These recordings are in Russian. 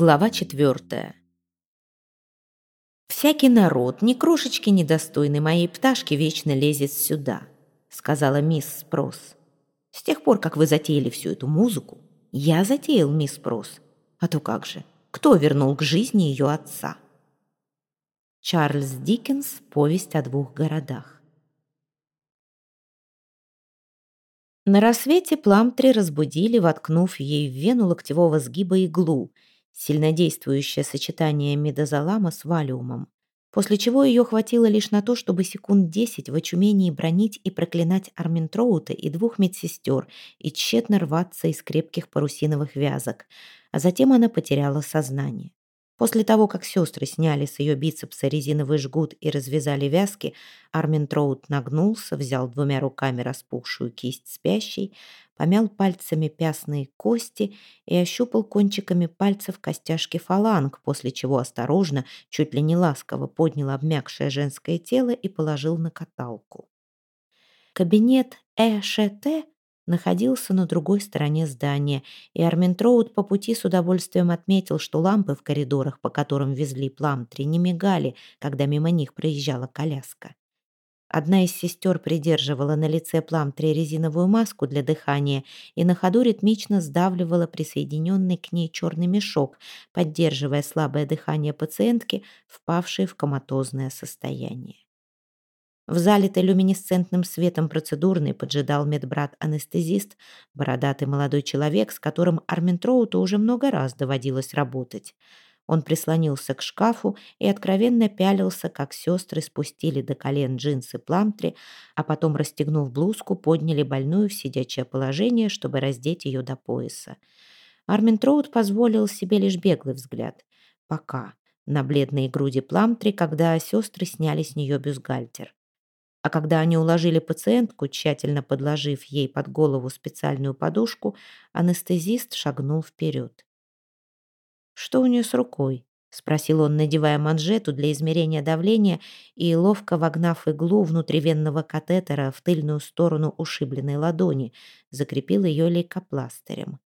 Глава четвертая. «Всякий народ, ни крошечки недостойный моей пташки, вечно лезет сюда», сказала мисс Спрос. «С тех пор, как вы затеяли всю эту музыку, я затеял мисс Спрос. А то как же, кто вернул к жизни ее отца?» Чарльз Диккенс «Повесть о двух городах». На рассвете Пламтри разбудили, воткнув ей в вену локтевого сгиба иглу – сильнодействующее сочетание медозолама с валиумом, после чего ее хватило лишь на то, чтобы секунд десять в очумении бронить и проклинать Арминтроута и двух медсестер и тщетно рваться из крепких парусиновых вязок, а затем она потеряла сознание. После того, как сестры сняли с ее бицепса резиновый жгут и развязали вязки, Армин Троут нагнулся, взял двумя руками распухшую кисть спящей, помял пальцами пясные кости и ощупал кончиками пальцев костяшки фаланг, после чего осторожно, чуть ли не ласково поднял обмякшее женское тело и положил на каталку. Кабинет ЭШТ находился на другой стороне здания, и Армин Троуд по пути с удовольствием отметил, что лампы в коридорах, по которым везли Пламтри, не мигали, когда мимо них проезжала коляска. Одна из сестер придерживала на лице Пламтри резиновую маску для дыхания и на ходу ритмично сдавливала присоединенный к ней черный мешок, поддерживая слабое дыхание пациентки, впавшей в коматозное состояние. В залитой люминесцентным светом процедурной поджидал медбрат-анестезист, бородатый молодой человек, с которым Арментроуту уже много раз доводилось работать. Он прислонился к шкафу и откровенно пялился, как сестры спустили до колен джинсы пламтри, а потом, расстегнув блузку, подняли больную в сидячее положение, чтобы раздеть ее до пояса. Армин Троуд позволил себе лишь беглый взгляд. Пока. На бледные груди пламтри, когда сестры сняли с нее бюстгальтер. А когда они уложили пациентку, тщательно подложив ей под голову специальную подушку, анестезист шагнул вперед. «Что у нее с рукой?» — спросил он, надевая манжету для измерения давления и, ловко вогнав иглу внутривенного катетера в тыльную сторону ушибленной ладони, закрепил ее лейкопластырем.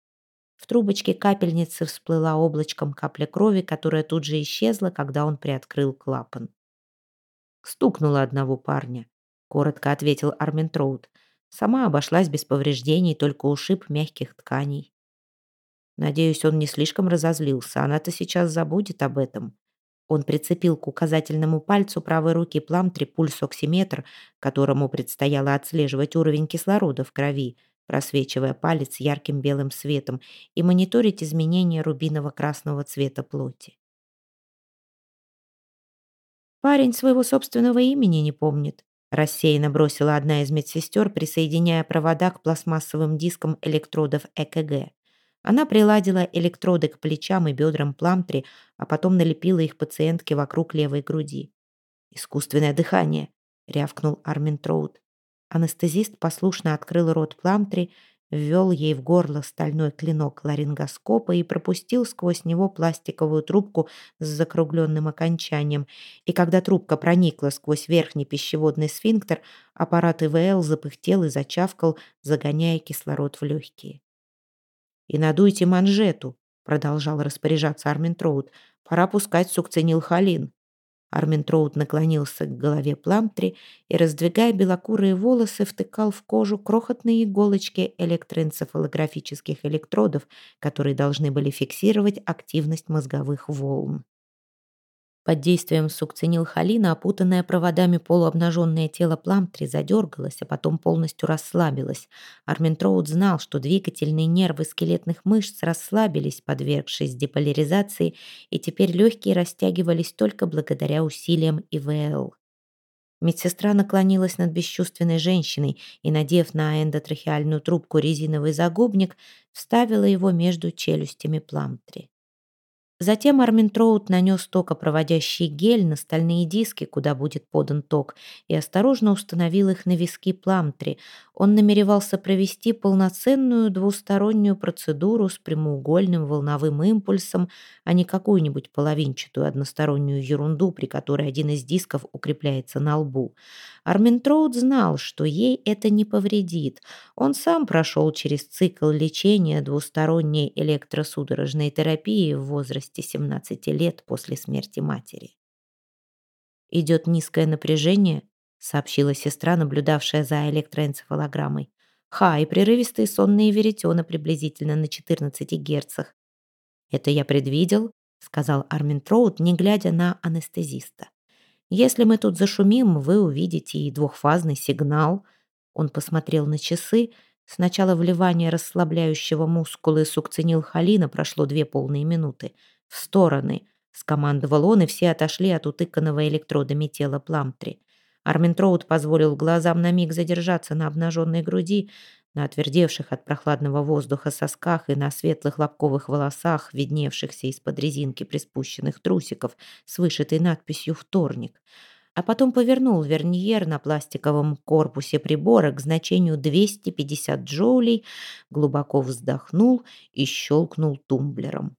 В трубочке капельницы всплыла облачком капля крови, которая тут же исчезла, когда он приоткрыл клапан. Стукнула одного парня коротко ответил Армин Троуд. Сама обошлась без повреждений, только ушиб мягких тканей. Надеюсь, он не слишком разозлился. Она-то сейчас забудет об этом. Он прицепил к указательному пальцу правой руки пламтри пульсоксиметр, которому предстояло отслеживать уровень кислорода в крови, просвечивая палец ярким белым светом и мониторить изменения рубиново-красного цвета плоти. Парень своего собственного имени не помнит. Рассеянно бросила одна из медсестер, присоединяя провода к пластмассовым дискам электродов ЭКГ. Она приладила электроды к плечам и бедрам Пламтри, а потом налепила их пациентке вокруг левой груди. «Искусственное дыхание», — рявкнул Армин Троуд. Анестезист послушно открыл рот Пламтри, ввел ей в горло стальной клинок ларингоскопа и пропустил сквозь него пластиковую трубку с закругленным окончанием. И когда трубка проникла сквозь верхний пищеводный сфинктер, аппарат ИВЛ запыхтел и зачавкал, загоняя кислород в легкие. «И надуйте манжету», — продолжал распоряжаться Армин Троуд. «Пора пускать сукцинилхолин». Армин Троуд наклонился к голове Пламтри и, раздвигая белокурые волосы, втыкал в кожу крохотные иголочки электроэнцефалографических электродов, которые должны были фиксировать активность мозговых волн. Под действием сукцинилхолина, опутанное проводами полуобнаженное тело Пламтри задергалось, а потом полностью расслабилось. Армин Троуд знал, что двигательные нервы скелетных мышц расслабились, подвергшись деполяризации, и теперь легкие растягивались только благодаря усилиям ИВЛ. Медсестра наклонилась над бесчувственной женщиной и, надев на эндотрахеальную трубку резиновый загубник, вставила его между челюстями Пламтри. Затем Армин Троут нанес токопроводящий гель на стальные диски, куда будет подан ток, и осторожно установил их на виски Пламтри. Он намеревался провести полноценную двустороннюю процедуру с прямоугольным волновым импульсом, а не какую-нибудь половинчатую одностороннюю ерунду, при которой один из дисков укрепляется на лбу. Армин Троуд знал, что ей это не повредит. Он сам прошел через цикл лечения двусторонней электросудорожной терапии в возрасте 17 лет после смерти матери. Идет низкое напряжение, сообщила сестра, наблюдавшая за электроэнцефалограммой. Ха, и прерывистые сонные веретена приблизительно на 14 герцах. «Это я предвидел», — сказал Армин Троуд, не глядя на анестезиста. «Если мы тут зашумим, вы увидите и двухфазный сигнал». Он посмотрел на часы. Сначала вливание расслабляющего мускулы сукцинилхолина прошло две полные минуты. В стороны, скомандовал он, и все отошли от утыканного электродами тела Пламтри. Армин Троуд позволил глазам на миг задержаться на обнаженной груди, на отвердевших от прохладного воздуха сосках и на светлых лобковых волосах, видневшихся из-под резинки приспущенных трусиков с вышитой надписью «Вторник». А потом повернул верниер на пластиковом корпусе прибора к значению 250 джоулей, глубоко вздохнул и щелкнул тумблером.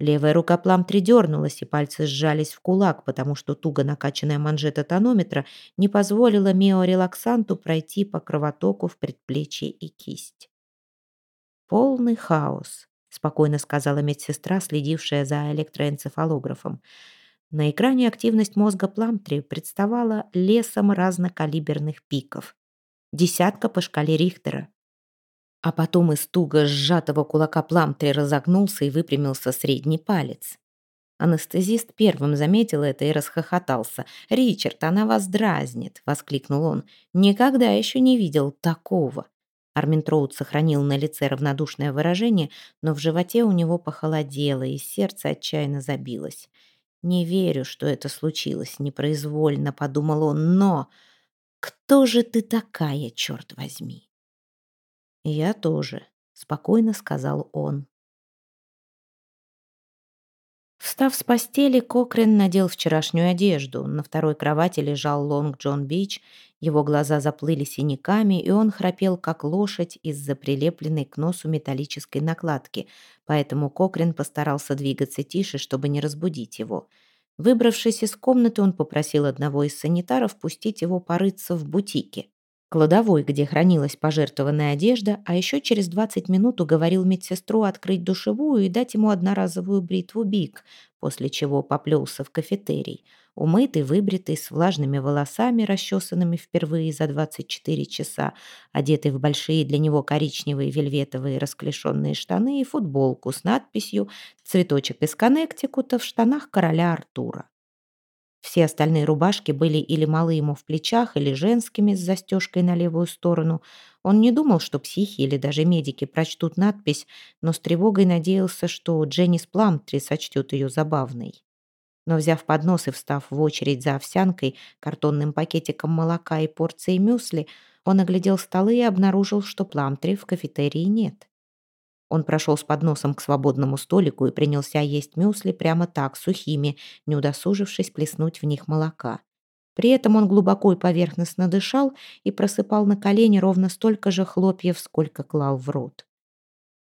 Левая рука Пламтри дернулась, и пальцы сжались в кулак, потому что туго накачанная манжета тонометра не позволила миорелаксанту пройти по кровотоку в предплечье и кисть. «Полный хаос», — спокойно сказала медсестра, следившая за электроэнцефалографом. На экране активность мозга Пламтри представала лесом разнокалиберных пиков. Десятка по шкале Рихтера. А потом из туго сжатого кулака Пламтри разогнулся и выпрямился средний палец. Анестезист первым заметил это и расхохотался. «Ричард, она вас дразнит!» — воскликнул он. «Никогда еще не видел такого!» Армин Троуд сохранил на лице равнодушное выражение, но в животе у него похолодело, и сердце отчаянно забилось. «Не верю, что это случилось непроизвольно», — подумал он, «но кто же ты такая, черт возьми?» «Я тоже», — спокойно сказал он. Встав с постели, Кокрин надел вчерашнюю одежду. На второй кровати лежал Лонг Джон Бич, его глаза заплыли синяками, и он храпел, как лошадь, из-за прилепленной к носу металлической накладки, поэтому Кокрин постарался двигаться тише, чтобы не разбудить его. Выбравшись из комнаты, он попросил одного из санитаров пустить его порыться в бутике кладовой, где хранилась пожертвованная одежда, а еще через 20 минут уговорил медсестру открыть душевую и дать ему одноразовую бритву Биг, после чего поплелся в кафетерий. Умытый, выбритый, с влажными волосами, расчесанными впервые за 24 часа, одетый в большие для него коричневые вельветовые расклешенные штаны и футболку с надписью «Цветочек из Коннектикута» в штанах короля Артура. Все остальные рубашки были или малы ему в плечах, или женскими с застежкой на левую сторону. Он не думал, что психи или даже медики прочтут надпись, но с тревогой надеялся, что Дженнис Пламтри сочтет ее забавной. Но взяв поднос и встав в очередь за овсянкой, картонным пакетиком молока и порцией мюсли, он оглядел столы и обнаружил, что Пламтри в кафетерии нет. Он прошел с подносом к свободному столику и принялся есть мюсли прямо так, сухими, не удосужившись плеснуть в них молока. При этом он глубоко и поверхностно дышал и просыпал на колени ровно столько же хлопьев, сколько клал в рот.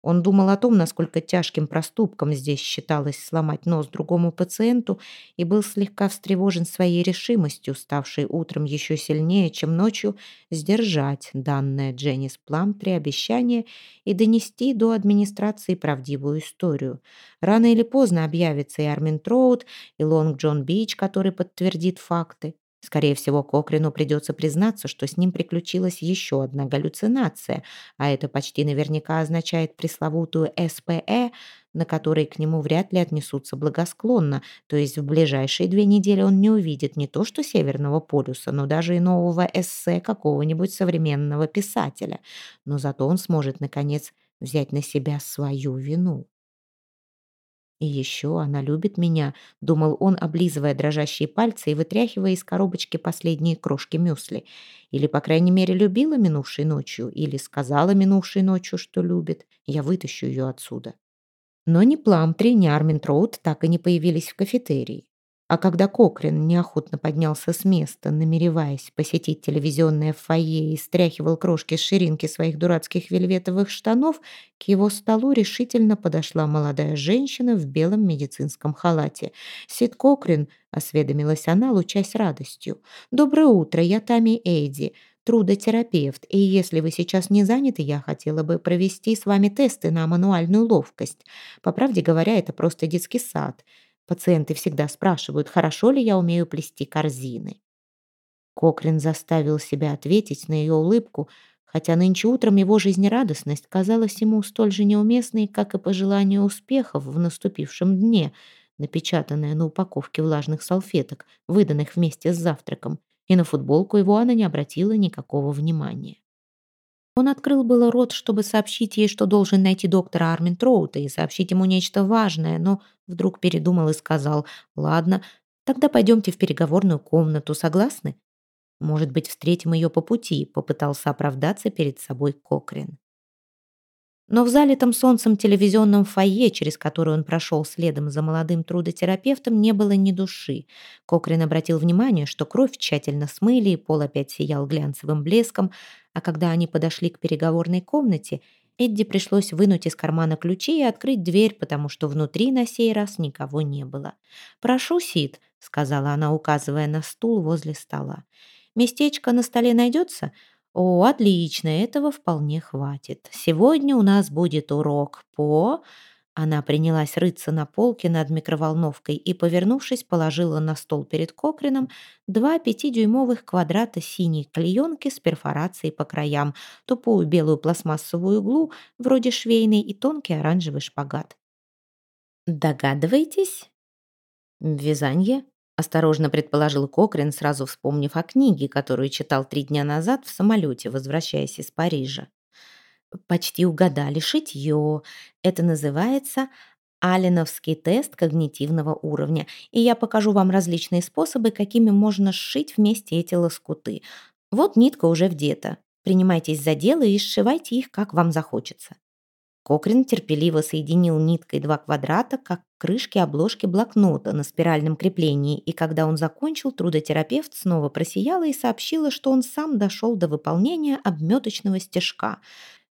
Он думал о том, насколько тяжким проступком здесь считалось сломать нос другому пациенту, и был слегка встревожен своей решимостью, ставшей утром еще сильнее, чем ночью, сдержать данное Дженнис Пламтри обещание и донести до администрации правдивую историю. Рано или поздно объявится и Армин Троуд, и Лонг Джон Бич, который подтвердит факты. Скорее всего, Кокрину придется признаться, что с ним приключилась еще одна галлюцинация, а это почти наверняка означает пресловутую СПЭ, на которой к нему вряд ли отнесутся благосклонно, то есть в ближайшие две недели он не увидит не то что Северного полюса, но даже и нового эссе какого-нибудь современного писателя. Но зато он сможет, наконец, взять на себя свою вину. «И еще она любит меня», — думал он, облизывая дрожащие пальцы и вытряхивая из коробочки последние крошки мюсли. «Или, по крайней мере, любила минувшей ночью, или сказала минувшей ночью, что любит. Я вытащу ее отсюда». Но ни Пламтри, ни Армин Троуд так и не появились в кафетерии. А когда Кокрин неохотно поднялся с места, намереваясь посетить телевизионное фойе и стряхивал крошки с ширинки своих дурацких вельветовых штанов, к его столу решительно подошла молодая женщина в белом медицинском халате. «Сид Кокрин», — осведомилась она, лучась радостью. «Доброе утро, я Тами Эйди, трудотерапевт, и если вы сейчас не заняты, я хотела бы провести с вами тесты на мануальную ловкость. По правде говоря, это просто детский сад». Пациенты всегда спрашивают, хорошо ли я умею плести корзины. Кокрин заставил себя ответить на ее улыбку, хотя нынче утром его жизнерадостность казалась ему столь же неуместной, как и пожелание успехов в наступившем дне, напечатанное на упаковке влажных салфеток, выданных вместе с завтраком, и на футболку его она не обратила никакого внимания. Он открыл было рот, чтобы сообщить ей, что должен найти доктора Арминтроута и сообщить ему нечто важное, но вдруг передумал и сказал, «Ладно, тогда пойдемте в переговорную комнату, согласны?» «Может быть, встретим ее по пути», — попытался оправдаться перед собой Кокрин. Но в залитом солнцем телевизионном фойе, через который он прошел следом за молодым трудотерапевтом, не было ни души. Кокрин обратил внимание, что кровь тщательно смыли, и пол опять сиял глянцевым блеском, а когда они подошли к переговорной комнате, Эдди пришлось вынуть из кармана ключи и открыть дверь, потому что внутри на сей раз никого не было. «Прошу, Сид», — сказала она, указывая на стул возле стола. «Местечко на столе найдется?» «О, отлично, этого вполне хватит. Сегодня у нас будет урок по...» Она принялась рыться на полке над микроволновкой и, повернувшись, положила на стол перед Кокрином два пятидюймовых квадрата синей клеенки с перфорацией по краям, тупую белую пластмассовую иглу, вроде швейной, и тонкий оранжевый шпагат. «Догадываетесь?» «Вязанье», Осторожно предположил Кокрин, сразу вспомнив о книге, которую читал три дня назад в самолете, возвращаясь из Парижа. Почти угадали шитье. Это называется Алленовский тест когнитивного уровня, и я покажу вам различные способы, какими можно сшить вместе эти лоскуты. Вот нитка уже вдета. Принимайтесь за дело и сшивайте их, как вам захочется. Кокрин терпеливо соединил ниткой два квадрата, как крышки обложки блокнота на спиральном креплении, и когда он закончил, трудотерапевт снова просияла и сообщила, что он сам дошел до выполнения обметочного стежка.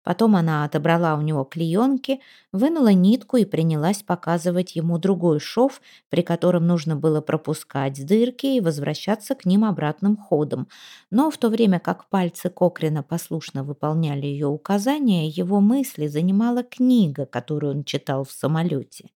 Потом она отобрала у него клеенки, вынула нитку и принялась показывать ему другой шов, при котором нужно было пропускать дырки и возвращаться к ним обратным ходом. Но в то время как пальцы Кокрина послушно выполняли ее указания, его мысли занимала книга, которую он читал в самолете.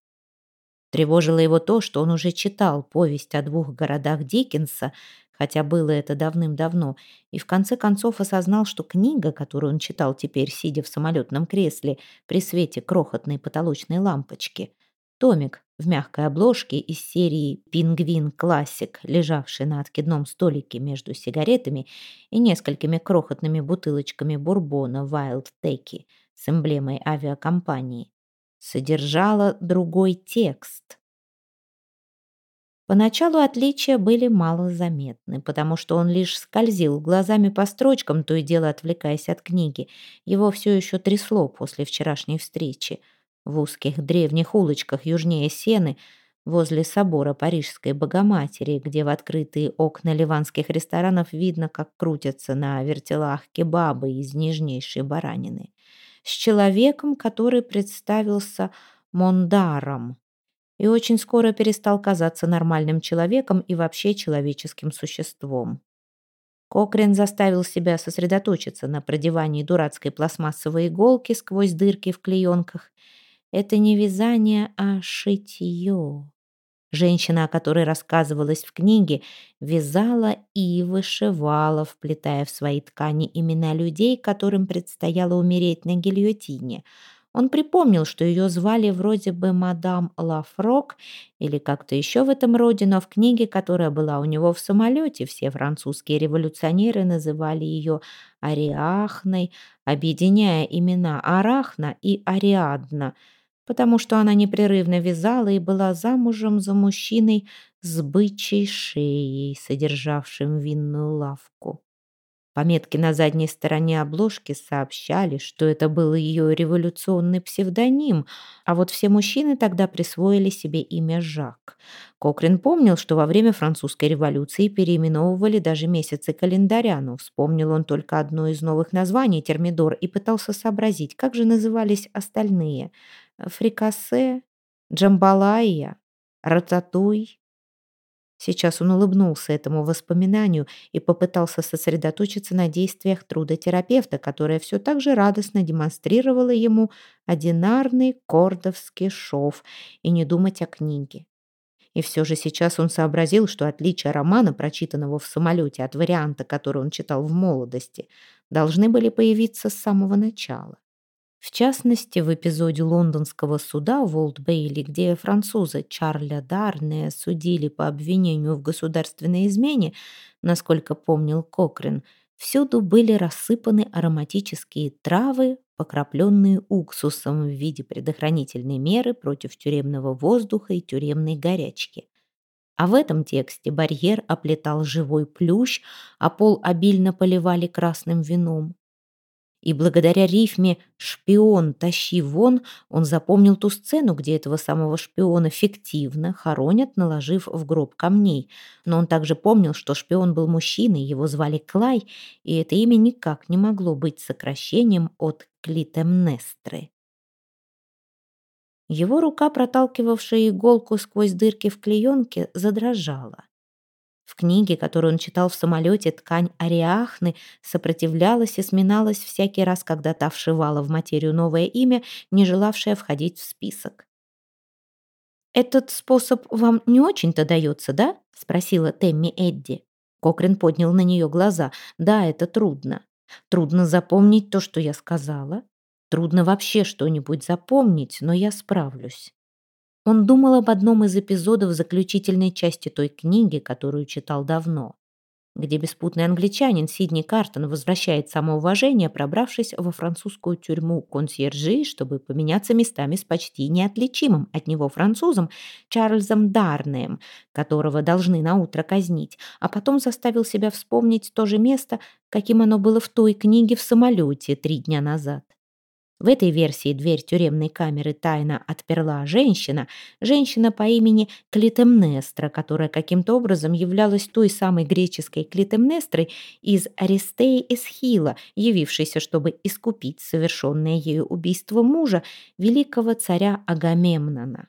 Тревожило его то, что он уже читал повесть о двух городах Диккенса, хотя было это давным-давно, и в конце концов осознал, что книга, которую он читал теперь, сидя в самолетном кресле при свете крохотной потолочной лампочки, томик в мягкой обложке из серии «Пингвин Классик», лежавший на откидном столике между сигаретами и несколькими крохотными бутылочками бурбона «Wild Теки» с эмблемой авиакомпании, содержала другой текст. Поначалу отличия были мало заметны, потому что он лишь скользил глазами по строчкам, то и дело отвлекаясь от книги. Его все еще трясло после вчерашней встречи. В узких древних улочках южнее Сены, возле собора Парижской Богоматери, где в открытые окна ливанских ресторанов видно, как крутятся на вертелах кебабы из нежнейшей баранины. С человеком, который представился Мондаром, и очень скоро перестал казаться нормальным человеком и вообще человеческим существом. Кокрин заставил себя сосредоточиться на продевании дурацкой пластмассовой иголки сквозь дырки в клеенках. Это не вязание, а шитье. Женщина, о которой рассказывалось в книге, вязала и вышивала, вплетая в свои ткани имена людей, которым предстояло умереть на гильотине — он припомнил, что ее звали вроде бы мадам Лафрок или как-то еще в этом роде, но в книге, которая была у него в самолете, все французские революционеры называли ее Ариахной, объединяя имена Арахна и Ариадна, потому что она непрерывно вязала и была замужем за мужчиной с бычьей шеей, содержавшим винную лавку. Пометки на задней стороне обложки сообщали, что это был ее революционный псевдоним, а вот все мужчины тогда присвоили себе имя Жак. Кокрин помнил, что во время французской революции переименовывали даже месяцы календаря, но вспомнил он только одно из новых названий термидор и пытался сообразить, как же назывались остальные. Фрикасе, джамбалайя, рататуй. Сейчас он улыбнулся этому воспоминанию и попытался сосредоточиться на действиях трудотерапевта, которая все так же радостно демонстрировала ему одинарный кордовский шов и не думать о книге. И все же сейчас он сообразил, что отличие романа, прочитанного в самолете, от варианта, который он читал в молодости, должны были появиться с самого начала. В частности, в эпизоде лондонского суда в Олд-Бейли, где француза Чарля Дарне судили по обвинению в государственной измене, насколько помнил Кокрин, всюду были рассыпаны ароматические травы, покрапленные уксусом в виде предохранительной меры против тюремного воздуха и тюремной горячки. А в этом тексте барьер оплетал живой плющ, а пол обильно поливали красным вином. И благодаря рифме «шпион, тащи вон» он запомнил ту сцену, где этого самого шпиона фиктивно хоронят, наложив в гроб камней. Но он также помнил, что шпион был мужчиной, его звали Клай, и это имя никак не могло быть сокращением от Клитемнестры. Его рука, проталкивавшая иголку сквозь дырки в клеенке, задрожала. В книге, которую он читал в самолете, ткань ариахны сопротивлялась и сминалась всякий раз, когда та вшивала в материю новое имя, не желавшее входить в список. «Этот способ вам не очень-то дается, да?» — спросила Темми Эдди. Кокрин поднял на нее глаза. «Да, это трудно. Трудно запомнить то, что я сказала. Трудно вообще что-нибудь запомнить, но я справлюсь». Он думал об одном из эпизодов заключительной части той книги, которую читал давно, где беспутный англичанин Сидни Картон возвращает самоуважение, пробравшись во французскую тюрьму консьержи, чтобы поменяться местами с почти неотличимым от него французом Чарльзом Дарнеем, которого должны на утро казнить, а потом заставил себя вспомнить то же место, каким оно было в той книге в самолете три дня назад. В этой версии дверь тюремной камеры тайно отперла женщина, женщина по имени Клитемнестра, которая каким-то образом являлась той самой греческой Клитемнестрой из Аристеи Эсхила, явившейся, чтобы искупить совершенное ею убийство мужа, великого царя Агамемнона.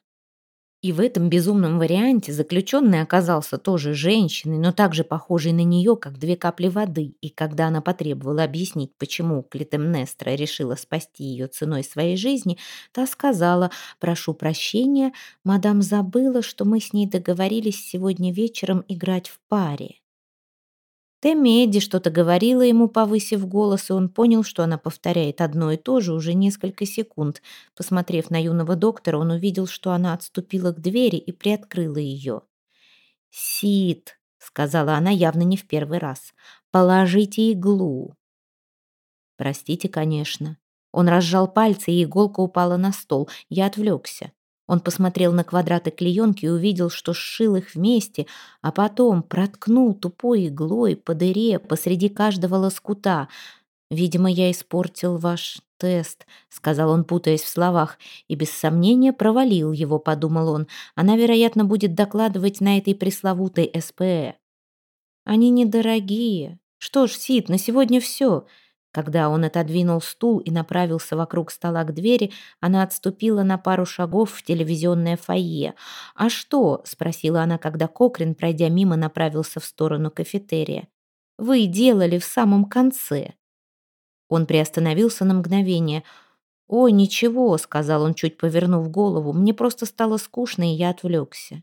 И в этом безумном варианте заключенный оказался тоже женщиной, но также похожей на нее, как две капли воды. И когда она потребовала объяснить, почему Клитемнестра решила спасти ее ценой своей жизни, та сказала «Прошу прощения, мадам забыла, что мы с ней договорились сегодня вечером играть в паре». Темеди что-то говорила ему, повысив голос, и он понял, что она повторяет одно и то же уже несколько секунд. Посмотрев на юного доктора, он увидел, что она отступила к двери и приоткрыла ее. «Сид», — сказала она явно не в первый раз, — «положите иглу». «Простите, конечно». Он разжал пальцы, и иголка упала на стол. Я отвлекся. Он посмотрел на квадраты клеенки и увидел, что сшил их вместе, а потом проткнул тупой иглой по дыре посреди каждого лоскута. «Видимо, я испортил ваш тест», — сказал он, путаясь в словах, и без сомнения провалил его, подумал он. «Она, вероятно, будет докладывать на этой пресловутой СПЭ». «Они недорогие. Что ж, Сид, на сегодня все. Когда он отодвинул стул и направился вокруг стола к двери, она отступила на пару шагов в телевизионное фойе. «А что?» — спросила она, когда Кокрин, пройдя мимо, направился в сторону кафетерия. «Вы делали в самом конце». Он приостановился на мгновение. «Ой, ничего», — сказал он, чуть повернув голову. «Мне просто стало скучно, и я отвлекся».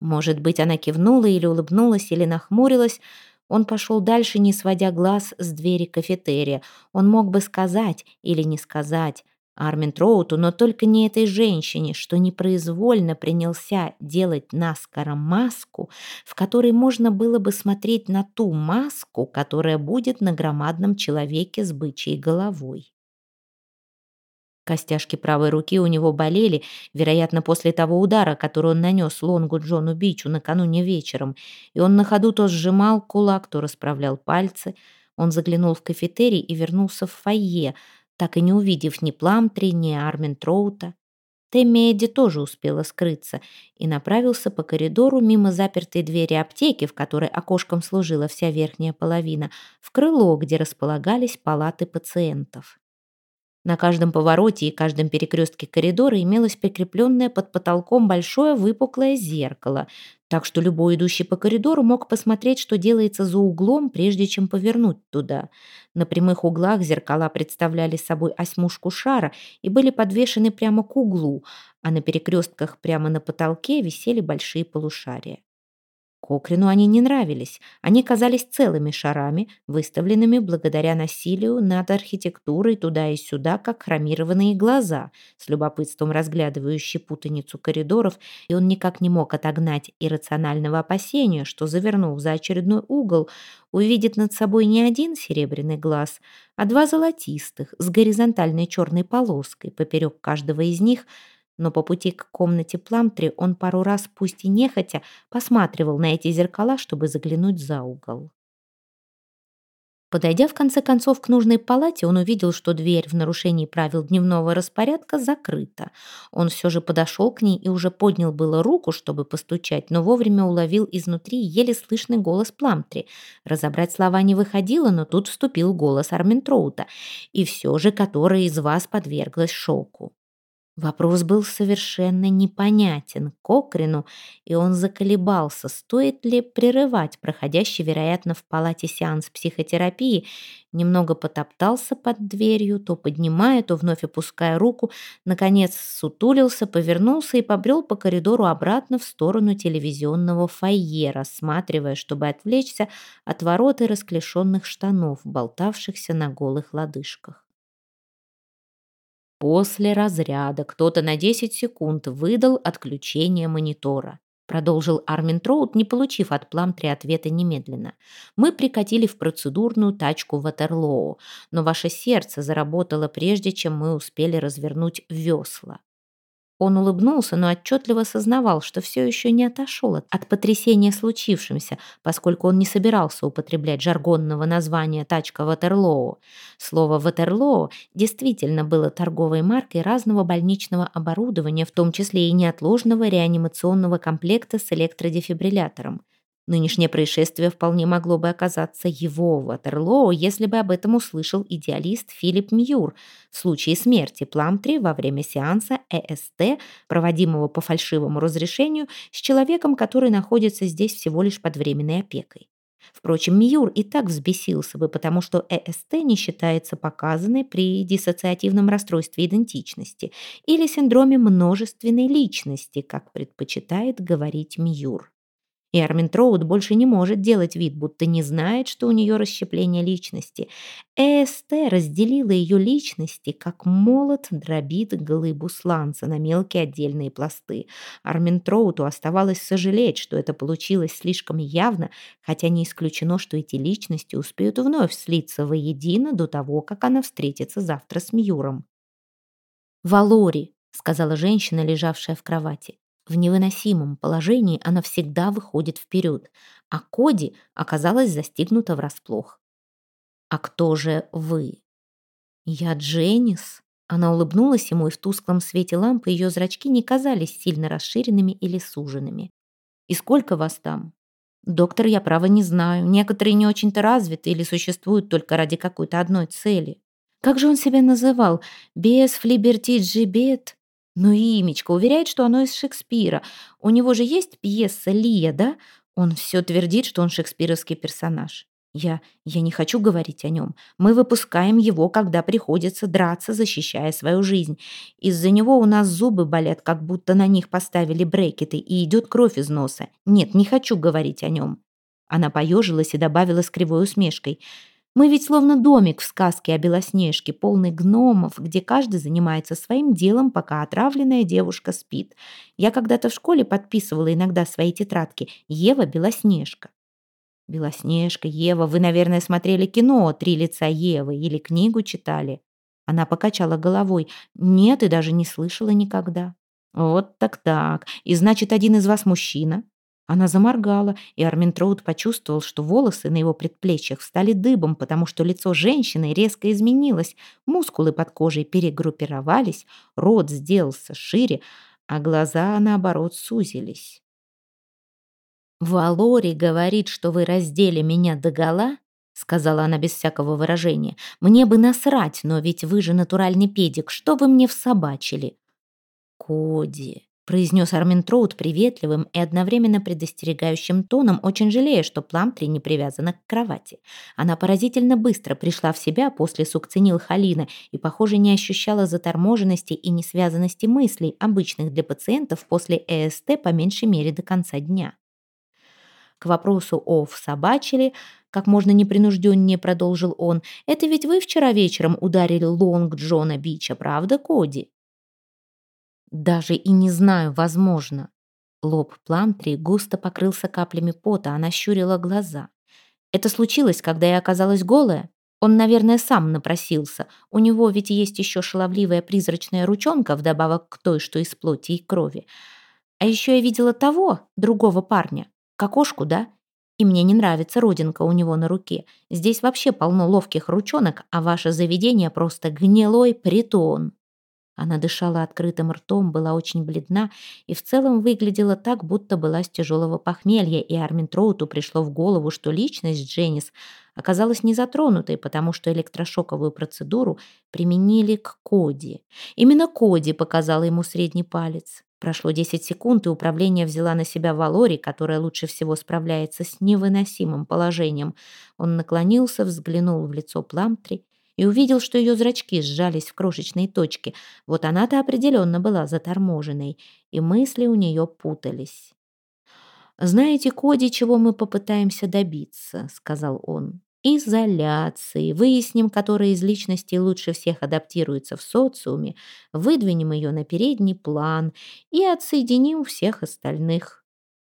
Может быть, она кивнула или улыбнулась, или нахмурилась, — он пошел дальше, не сводя глаз с двери кафетерия. Он мог бы сказать или не сказать Армин Троуту, но только не этой женщине, что непроизвольно принялся делать наскоро маску, в которой можно было бы смотреть на ту маску, которая будет на громадном человеке с бычьей головой. Костяшки правой руки у него болели, вероятно, после того удара, который он нанес Лонгу Джону Бичу накануне вечером, и он на ходу то сжимал кулак, то расправлял пальцы. Он заглянул в кафетерий и вернулся в фойе, так и не увидев ни Пламтри, ни Армин Троута. Тэмми Эдди тоже успела скрыться и направился по коридору мимо запертой двери аптеки, в которой окошком служила вся верхняя половина, в крыло, где располагались палаты пациентов. На каждом повороте и каждом перекрестке коридора имелось прикрепленное под потолком большое выпуклое зеркало, так что любой идущий по коридору мог посмотреть, что делается за углом, прежде чем повернуть туда. На прямых углах зеркала представляли собой осьмушку шара и были подвешены прямо к углу, а на перекрестках прямо на потолке висели большие полушария. Кокрину они не нравились. Они казались целыми шарами, выставленными благодаря насилию над архитектурой туда и сюда, как хромированные глаза, с любопытством разглядывающие путаницу коридоров, и он никак не мог отогнать иррационального опасения, что, завернув за очередной угол, увидит над собой не один серебряный глаз, а два золотистых с горизонтальной черной полоской поперек каждого из них – но по пути к комнате Пламтри он пару раз, пусть и нехотя, посматривал на эти зеркала, чтобы заглянуть за угол. Подойдя в конце концов к нужной палате, он увидел, что дверь в нарушении правил дневного распорядка закрыта. Он все же подошел к ней и уже поднял было руку, чтобы постучать, но вовремя уловил изнутри еле слышный голос Пламтри. Разобрать слова не выходило, но тут вступил голос Арминтроута. «И все же, которая из вас подверглась шоку?» Вопрос был совершенно непонятен Кокрину, и он заколебался, стоит ли прерывать проходящий, вероятно, в палате сеанс психотерапии, немного потоптался под дверью, то поднимая, то вновь опуская руку, наконец сутулился, повернулся и побрел по коридору обратно в сторону телевизионного фойе, рассматривая, чтобы отвлечься от ворот расклешенных штанов, болтавшихся на голых лодыжках. После разряда кто-то на 10 секунд выдал отключение монитора. Продолжил Армин Троуд, не получив от Пламтри ответа немедленно. «Мы прикатили в процедурную тачку Ватерлоу, но ваше сердце заработало прежде, чем мы успели развернуть весла. Он улыбнулся, но отчетливо сознавал, что все еще не отошел от потрясения случившимся, поскольку он не собирался употреблять жаргонного названия «тачка Ватерлоу». Слово «Ватерлоу» действительно было торговой маркой разного больничного оборудования, в том числе и неотложного реанимационного комплекта с электродефибриллятором. Нынешнее происшествие вполне могло бы оказаться его Ватерлоу, если бы об этом услышал идеалист Филипп Мьюр в случае смерти Пламтри во время сеанса ЭСТ, проводимого по фальшивому разрешению, с человеком, который находится здесь всего лишь под временной опекой. Впрочем, Мьюр и так взбесился бы, потому что ЭСТ не считается показанной при диссоциативном расстройстве идентичности или синдроме множественной личности, как предпочитает говорить Мьюр. И Армин Троуд больше не может делать вид, будто не знает, что у нее расщепление личности. ЭСТ разделила ее личности, как молот дробит глыбу сланца на мелкие отдельные пласты. Армин Троуту оставалось сожалеть, что это получилось слишком явно, хотя не исключено, что эти личности успеют вновь слиться воедино до того, как она встретится завтра с Мьюром. «Валори», — сказала женщина, лежавшая в кровати. В невыносимом положении она всегда выходит вперед, а Коди оказалась застигнута врасплох. «А кто же вы?» «Я Дженнис». Она улыбнулась ему, и в тусклом свете лампы ее зрачки не казались сильно расширенными или суженными. «И сколько вас там?» «Доктор, я право не знаю. Некоторые не очень-то развиты или существуют только ради какой-то одной цели. Как же он себя называл? Бес флиберти джибет?» Ну и имечко уверяет, что оно из Шекспира. У него же есть пьеса «Лия», да? Он все твердит, что он шекспировский персонаж. Я... я не хочу говорить о нем. Мы выпускаем его, когда приходится драться, защищая свою жизнь. Из-за него у нас зубы болят, как будто на них поставили брекеты, и идет кровь из носа. Нет, не хочу говорить о нем». Она поежилась и добавила с кривой усмешкой. Мы ведь словно домик в сказке о Белоснежке, полный гномов, где каждый занимается своим делом, пока отравленная девушка спит. Я когда-то в школе подписывала иногда свои тетрадки «Ева Белоснежка». «Белоснежка, Ева, вы, наверное, смотрели кино «Три лица Евы» или книгу читали?» Она покачала головой. «Нет, и даже не слышала никогда». «Вот так-так. И значит, один из вас мужчина?» Она заморгала, и Арминтроуд почувствовал, что волосы на его предплечьях встали дыбом, потому что лицо женщины резко изменилось, мускулы под кожей перегруппировались, рот сделался шире, а глаза, наоборот, сузились. «Валори говорит, что вы раздели меня догола?» — сказала она без всякого выражения. «Мне бы насрать, но ведь вы же натуральный педик. Что вы мне всобачили?» «Коди», произнес Армин Троуд приветливым и одновременно предостерегающим тоном, очень жалея, что Пламтри не привязана к кровати. Она поразительно быстро пришла в себя после сукцинил Халина и, похоже, не ощущала заторможенности и несвязанности мыслей, обычных для пациентов после ЭСТ по меньшей мере до конца дня. К вопросу о «всобачили», как можно непринужденнее продолжил он, «это ведь вы вчера вечером ударили Лонг Джона Бича, правда, Коди?» Даже и не знаю, возможно. Лоб Пламтри густо покрылся каплями пота, она щурила глаза. Это случилось, когда я оказалась голая? Он, наверное, сам напросился. У него ведь есть еще шаловливая призрачная ручонка, вдобавок к той, что из плоти и крови. А еще я видела того, другого парня. Кокошку, да? И мне не нравится родинка у него на руке. Здесь вообще полно ловких ручонок, а ваше заведение просто гнилой притон. Она дышала открытым ртом, была очень бледна и в целом выглядела так, будто была с тяжелого похмелья, и Армин Троуту пришло в голову, что личность Дженнис оказалась не затронутой, потому что электрошоковую процедуру применили к Коди. Именно Коди показала ему средний палец. Прошло 10 секунд, и управление взяла на себя Валори, которая лучше всего справляется с невыносимым положением. Он наклонился, взглянул в лицо Пламтри и увидел, что ее зрачки сжались в крошечные точки. Вот она-то определенно была заторможенной, и мысли у нее путались. «Знаете, Коди, чего мы попытаемся добиться?» — сказал он. «Изоляции. Выясним, которая из личностей лучше всех адаптируется в социуме, выдвинем ее на передний план и отсоединим всех остальных».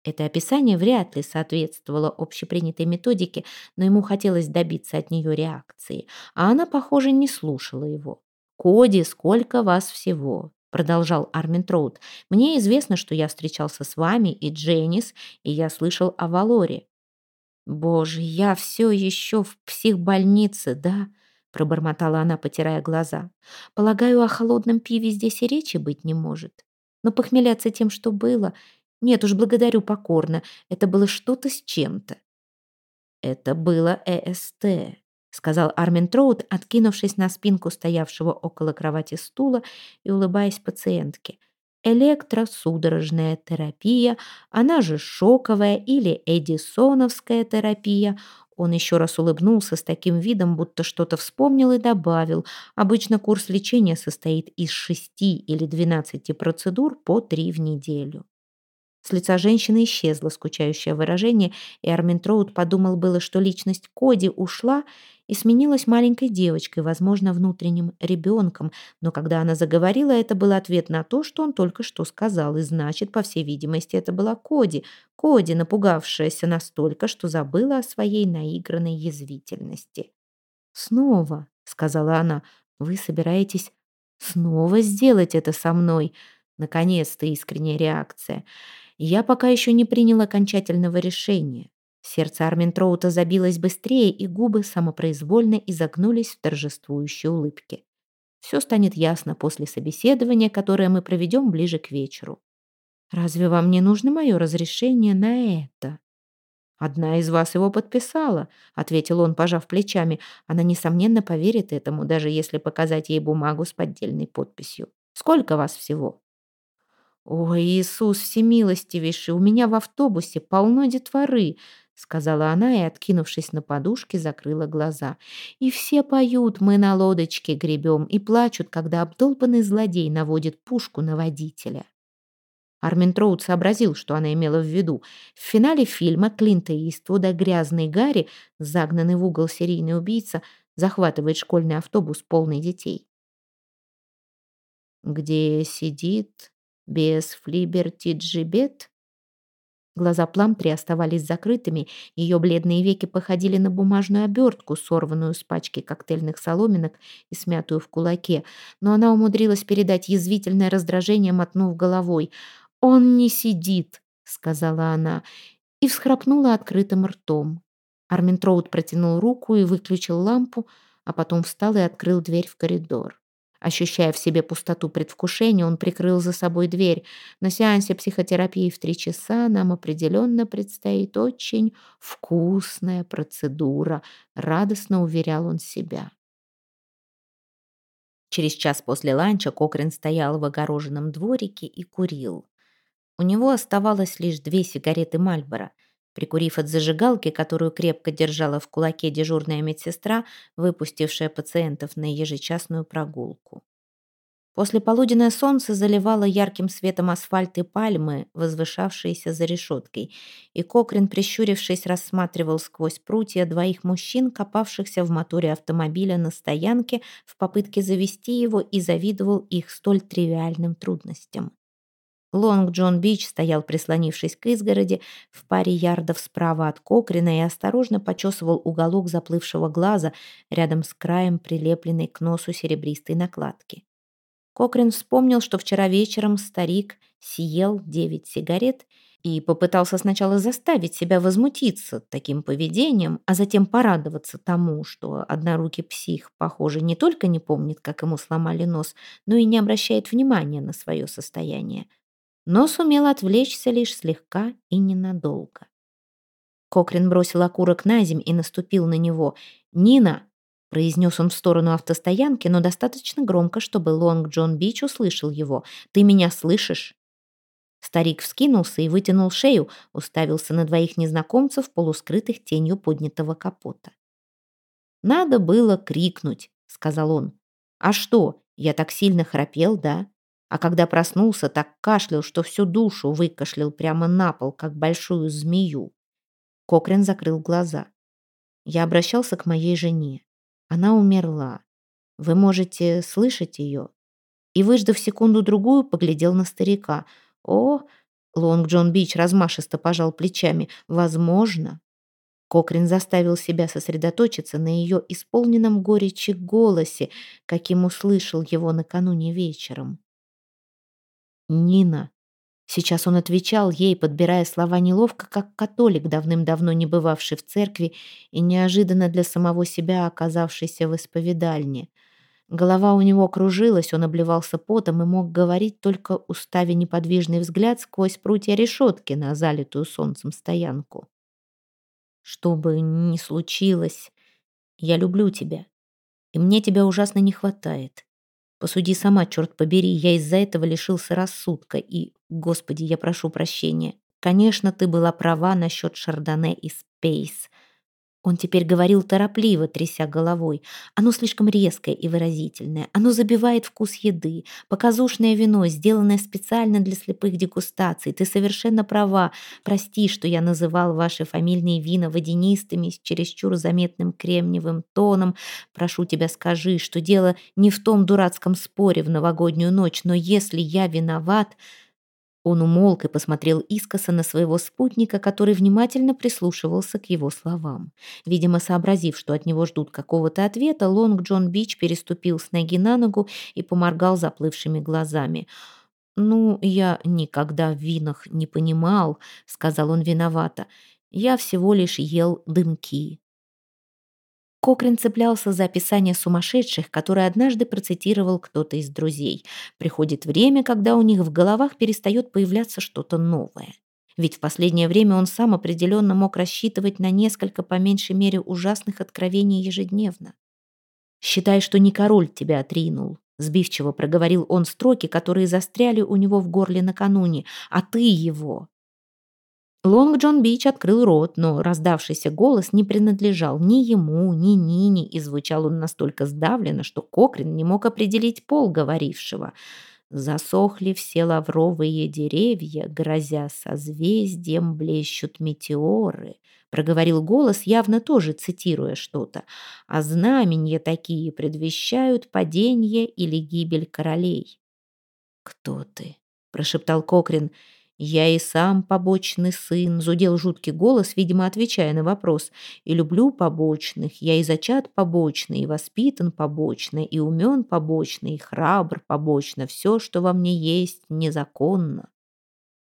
Это описание вряд ли соответствовало общепринятой методике, но ему хотелось добиться от нее реакции, а она, похоже, не слушала его. «Коди, сколько вас всего?» продолжал Армин Троуд. «Мне известно, что я встречался с вами и Дженнис, и я слышал о Валоре». «Боже, я все еще в психбольнице, да?» пробормотала она, потирая глаза. «Полагаю, о холодном пиве здесь и речи быть не может. Но похмеляться тем, что было, нет уж, благодарю покорно. Это было что-то с чем-то. Это было ЭСТ, сказал Армин Троуд, откинувшись на спинку стоявшего около кровати стула и улыбаясь пациентке. Электросудорожная терапия, она же шоковая или эдисоновская терапия. Он еще раз улыбнулся с таким видом, будто что-то вспомнил и добавил. Обычно курс лечения состоит из шести или двенадцати процедур по три в неделю. С лица женщины исчезло скучающее выражение, и Армин Троуд подумал было, что личность Коди ушла и сменилась маленькой девочкой, возможно, внутренним ребенком, но когда она заговорила, это был ответ на то, что он только что сказал, и значит, по всей видимости, это была Коди, Коди, напугавшаяся настолько, что забыла о своей наигранной язвительности. «Снова», — сказала она, — «вы собираетесь снова сделать это со мной?» Наконец-то искренняя реакция. Я пока еще не принял окончательного решения. Сердце Арминтроута забилось быстрее, и губы самопроизвольно изогнулись в торжествующей улыбке. Все станет ясно после собеседования, которое мы проведем ближе к вечеру. Разве вам не нужно мое разрешение на это? «Одна из вас его подписала», — ответил он, пожав плечами. «Она, несомненно, поверит этому, даже если показать ей бумагу с поддельной подписью. Сколько вас всего?» «Ой, Иисус всемилостивейший, у меня в автобусе полно детворы», сказала она и, откинувшись на подушке, закрыла глаза. «И все поют, мы на лодочке гребем, и плачут, когда обдолбанный злодей наводит пушку на водителя». Армин Троуд сообразил, что она имела в виду. В финале фильма Клинта Иствуда «Грязный Гарри», загнанный в угол серийный убийца, захватывает школьный автобус, полный детей. «Где сидит без Флиберти Джибет? Глаза Пламтри оставались закрытыми, ее бледные веки походили на бумажную обертку, сорванную с пачки коктейльных соломинок и смятую в кулаке, но она умудрилась передать язвительное раздражение, мотнув головой. «Он не сидит», — сказала она, и всхрапнула открытым ртом. Арминтроуд протянул руку и выключил лампу, а потом встал и открыл дверь в коридор. Ощущая в себе пустоту предвкушения, он прикрыл за собой дверь. На сеансе психотерапии в три часа нам определенно предстоит очень вкусная процедура, радостно уверял он себя. Через час после ланча Кокрин стоял в огороженном дворике и курил. У него оставалось лишь две сигареты Мальбора. Прикурив от зажигалки, которую крепко держала в кулаке дежурная медсестра, выпустившая пациентов на ежечасную прогулку. После полуденное солнце заливало ярким светом асфальт и пальмы, возвышавшиеся за решеткой, и Кокрин, прищурившись, рассматривал сквозь прутья двоих мужчин, копавшихся в моторе автомобиля на стоянке в попытке завести его и завидовал их столь тривиальным трудностям. Лонг Джон Бич стоял, прислонившись к изгороди, в паре ярдов справа от Кокрина и осторожно почесывал уголок заплывшего глаза рядом с краем прилепленной к носу серебристой накладки. Кокрин вспомнил, что вчера вечером старик съел девять сигарет и попытался сначала заставить себя возмутиться таким поведением, а затем порадоваться тому, что однорукий псих, похоже, не только не помнит, как ему сломали нос, но и не обращает внимания на свое состояние – но сумел отвлечься лишь слегка и ненадолго. Кокрин бросил окурок на земь и наступил на него. «Нина!» — произнес он в сторону автостоянки, но достаточно громко, чтобы Лонг Джон Бич услышал его. «Ты меня слышишь?» Старик вскинулся и вытянул шею, уставился на двоих незнакомцев, полускрытых тенью поднятого капота. «Надо было крикнуть», — сказал он. «А что, я так сильно храпел, да? А когда проснулся, так кашлял, что всю душу выкашлял прямо на пол, как большую змею. Кокрин закрыл глаза. Я обращался к моей жене. Она умерла. Вы можете слышать ее? И, выждав секунду-другую, поглядел на старика. О, Лонг Джон Бич размашисто пожал плечами. Возможно. Кокрин заставил себя сосредоточиться на ее исполненном горечи голосе, каким услышал его накануне вечером. Нина. Сейчас он отвечал ей, подбирая слова неловко, как католик, давным-давно не бывавший в церкви и неожиданно для самого себя оказавшийся в исповедальне. Голова у него кружилась, он обливался потом и мог говорить, только уставя неподвижный взгляд сквозь прутья решетки на залитую солнцем стоянку. «Что бы ни случилось, я люблю тебя, и мне тебя ужасно не хватает. Посуди сама, черт побери, я из-за этого лишился рассудка. И, господи, я прошу прощения. Конечно, ты была права насчет Шардоне и Спейс. Он теперь говорил торопливо, тряся головой. Оно слишком резкое и выразительное. Оно забивает вкус еды. Показушное вино, сделанное специально для слепых дегустаций. Ты совершенно права. Прости, что я называл ваши фамильные вина водянистыми с чересчур заметным кремниевым тоном. Прошу тебя, скажи, что дело не в том дурацком споре в новогоднюю ночь, но если я виноват... Он умолк и посмотрел искоса на своего спутника, который внимательно прислушивался к его словам. Видимо, сообразив, что от него ждут какого-то ответа, Лонг Джон Бич переступил с ноги на ногу и поморгал заплывшими глазами. «Ну, я никогда в винах не понимал», — сказал он виновато. «Я всего лишь ел дымки». Кокрин цеплялся за описание сумасшедших, которые однажды процитировал кто-то из друзей. Приходит время, когда у них в головах перестает появляться что-то новое. Ведь в последнее время он сам определенно мог рассчитывать на несколько, по меньшей мере, ужасных откровений ежедневно. «Считай, что не король тебя отринул», — сбивчиво проговорил он строки, которые застряли у него в горле накануне, «а ты его». Лонг Джон Бич открыл рот, но раздавшийся голос не принадлежал ни ему, ни Нине, и звучал он настолько сдавленно, что Кокрин не мог определить пол говорившего. «Засохли все лавровые деревья, грозя созвездием, блещут метеоры», проговорил голос, явно тоже цитируя что-то. «А знаменья такие предвещают падение или гибель королей». «Кто ты?» – прошептал Кокрин – «Я и сам побочный сын», — зудел жуткий голос, видимо, отвечая на вопрос. «И люблю побочных, я и зачат побочный, и воспитан побочно, и умен побочно, и храбр побочно, все, что во мне есть, незаконно».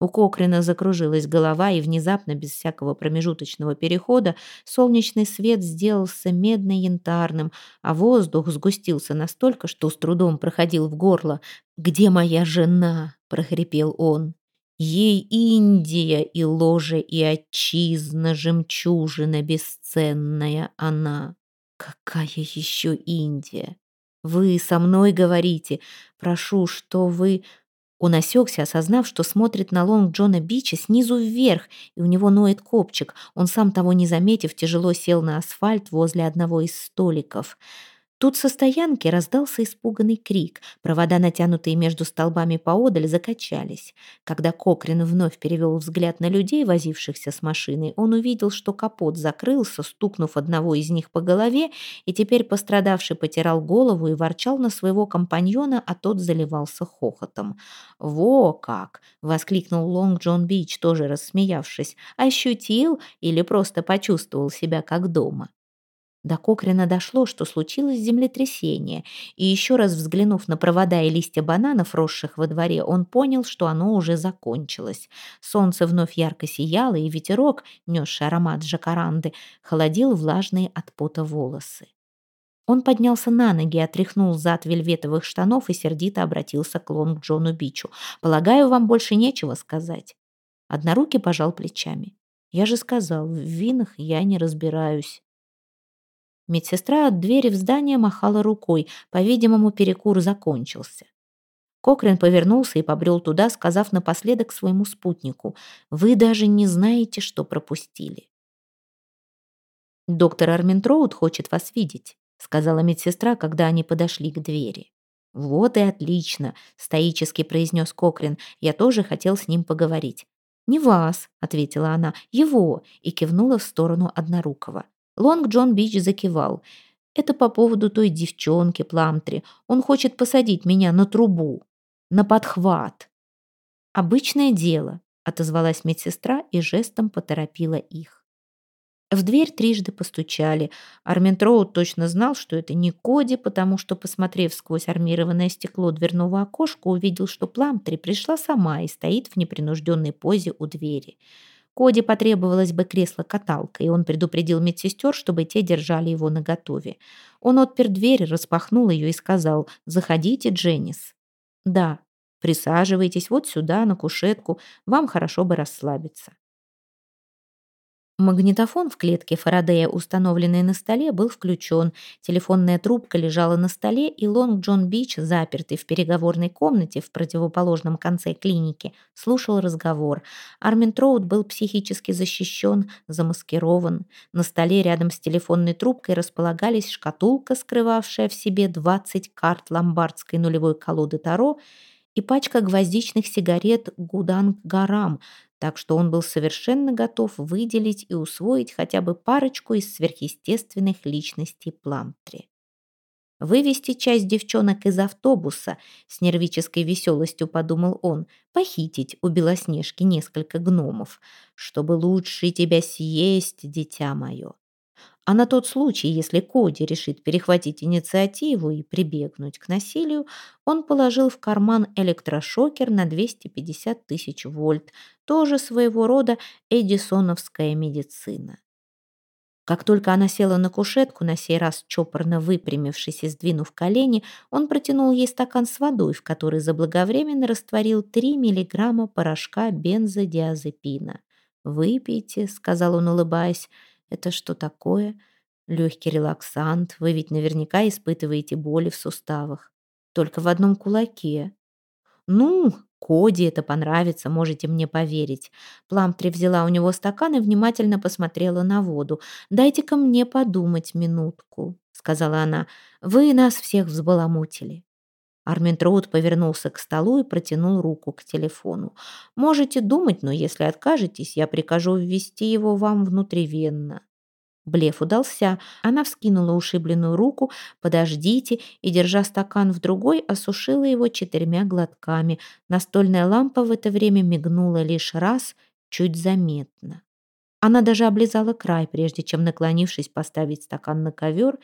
У Кокрина закружилась голова, и внезапно, без всякого промежуточного перехода, солнечный свет сделался медно-янтарным, а воздух сгустился настолько, что с трудом проходил в горло. «Где моя жена?» — прохрипел он. «Ей Индия и ложе, и отчизна, жемчужина бесценная она». «Какая еще Индия?» «Вы со мной говорите. Прошу, что вы...» Он осекся, осознав, что смотрит на лонг Джона Бича снизу вверх, и у него ноет копчик. Он сам того не заметив, тяжело сел на асфальт возле одного из столиков. Тут со стоянки раздался испуганный крик. Провода, натянутые между столбами поодаль, закачались. Когда Кокрин вновь перевел взгляд на людей, возившихся с машиной, он увидел, что капот закрылся, стукнув одного из них по голове, и теперь пострадавший потирал голову и ворчал на своего компаньона, а тот заливался хохотом. «Во как!» — воскликнул Лонг Джон Бич, тоже рассмеявшись. «Ощутил или просто почувствовал себя как дома?» До Кокрина дошло, что случилось землетрясение, и еще раз взглянув на провода и листья бананов, росших во дворе, он понял, что оно уже закончилось. Солнце вновь ярко сияло, и ветерок, несший аромат жакаранды, холодил влажные от пота волосы. Он поднялся на ноги, отряхнул зад вельветовых штанов и сердито обратился к Лонг Джону Бичу. «Полагаю, вам больше нечего сказать». Однорукий пожал плечами. «Я же сказал, в винах я не разбираюсь». Медсестра от двери в здание махала рукой. По-видимому, перекур закончился. Кокрин повернулся и побрел туда, сказав напоследок своему спутнику, «Вы даже не знаете, что пропустили». «Доктор Арминтроуд хочет вас видеть», сказала медсестра, когда они подошли к двери. «Вот и отлично», — стоически произнес Кокрин. «Я тоже хотел с ним поговорить». «Не вас», — ответила она, — «его», и кивнула в сторону Однорукого. Лонг Джон Бич закивал. «Это по поводу той девчонки Пламтри. Он хочет посадить меня на трубу, на подхват». «Обычное дело», — отозвалась медсестра и жестом поторопила их. В дверь трижды постучали. Арментроуд точно знал, что это не Коди, потому что, посмотрев сквозь армированное стекло дверного окошка, увидел, что Пламтри пришла сама и стоит в непринужденной позе у двери. Коди потребовалось бы кресло-каталка, и он предупредил медсестер, чтобы те держали его наготове. Он отпер дверь, распахнул ее и сказал «Заходите, Дженнис». «Да, присаживайтесь вот сюда, на кушетку, вам хорошо бы расслабиться». Магнитофон в клетке Фарадея, установленной на столе, был включен. Телефонная трубка лежала на столе, и Лонг Джон Бич, запертый в переговорной комнате в противоположном конце клиники, слушал разговор. Армин Троуд был психически защищен, замаскирован. На столе рядом с телефонной трубкой располагались шкатулка, скрывавшая в себе 20 карт ломбардской нулевой колоды Таро, и пачка гвоздичных сигарет «Гуданг Гарам», так что он был совершенно готов выделить и усвоить хотя бы парочку из сверхъестественных личностей Пламтри. Вывести часть девчонок из автобуса, с нервической веселостью подумал он, похитить у Белоснежки несколько гномов, чтобы лучше тебя съесть, дитя мое. А на тот случай, если Коди решит перехватить инициативу и прибегнуть к насилию, он положил в карман электрошокер на 250 тысяч вольт, тоже своего рода эдисоновская медицина. Как только она села на кушетку, на сей раз чопорно выпрямившись и сдвинув колени, он протянул ей стакан с водой, в который заблаговременно растворил 3 миллиграмма порошка бензодиазепина. «Выпейте», — сказал он, улыбаясь, — это что такое? Легкий релаксант. Вы ведь наверняка испытываете боли в суставах. Только в одном кулаке. Ну, Коди это понравится, можете мне поверить. Пламтри взяла у него стакан и внимательно посмотрела на воду. «Дайте-ка мне подумать минутку», — сказала она. «Вы нас всех взбаламутили». Армин Троуд повернулся к столу и протянул руку к телефону. «Можете думать, но если откажетесь, я прикажу ввести его вам внутривенно». Блеф удался. Она вскинула ушибленную руку. «Подождите», и, держа стакан в другой, осушила его четырьмя глотками. Настольная лампа в это время мигнула лишь раз, чуть заметно. Она даже облизала край, прежде чем, наклонившись, поставить стакан на ковер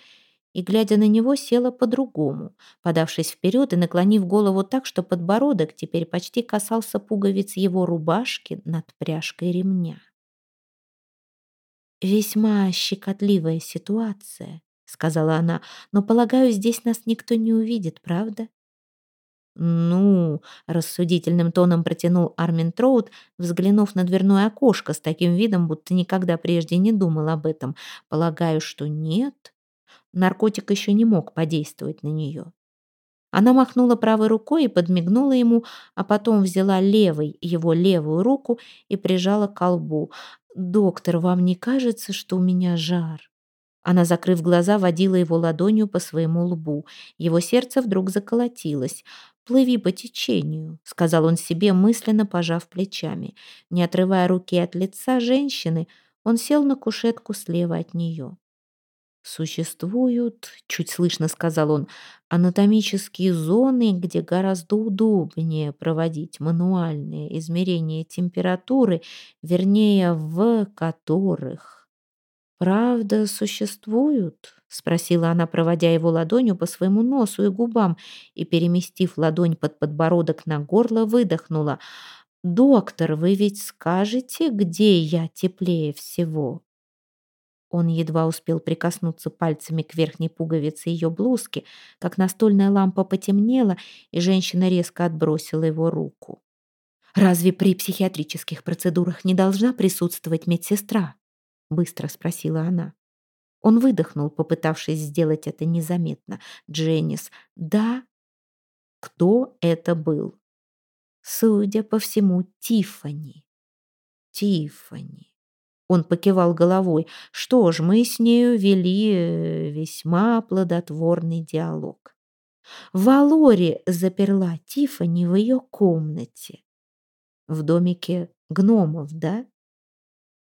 и, глядя на него, села по-другому, подавшись вперед и наклонив голову так, что подбородок теперь почти касался пуговиц его рубашки над пряжкой ремня. «Весьма щекотливая ситуация», — сказала она, «но, полагаю, здесь нас никто не увидит, правда?» «Ну», — рассудительным тоном протянул Армин Троуд, взглянув на дверное окошко с таким видом, будто никогда прежде не думал об этом. «Полагаю, что нет. Наркотик еще не мог подействовать на нее». Она махнула правой рукой и подмигнула ему, а потом взяла левой его левую руку и прижала к колбу. «Доктор, вам не кажется, что у меня жар?» Она, закрыв глаза, водила его ладонью по своему лбу. Его сердце вдруг заколотилось. «Плыви по течению», — сказал он себе, мысленно пожав плечами. Не отрывая руки от лица женщины, он сел на кушетку слева от нее. «Существуют, — чуть слышно сказал он, — анатомические зоны, где гораздо удобнее проводить мануальные измерения температуры, вернее, в которых «Правда существуют?» — спросила она, проводя его ладонью по своему носу и губам, и, переместив ладонь под подбородок на горло, выдохнула. «Доктор, вы ведь скажете, где я теплее всего?» Он едва успел прикоснуться пальцами к верхней пуговице ее блузки, как настольная лампа потемнела, и женщина резко отбросила его руку. «Разве при психиатрических процедурах не должна присутствовать медсестра?» быстро спросила она. Он выдохнул, попытавшись сделать это незаметно. Дженнис, да? Кто это был? Судя по всему, Тиффани. Тиффани. Он покивал головой. Что ж, мы с нею вели э, весьма плодотворный диалог. Валори заперла Тиффани в ее комнате. В домике гномов, да?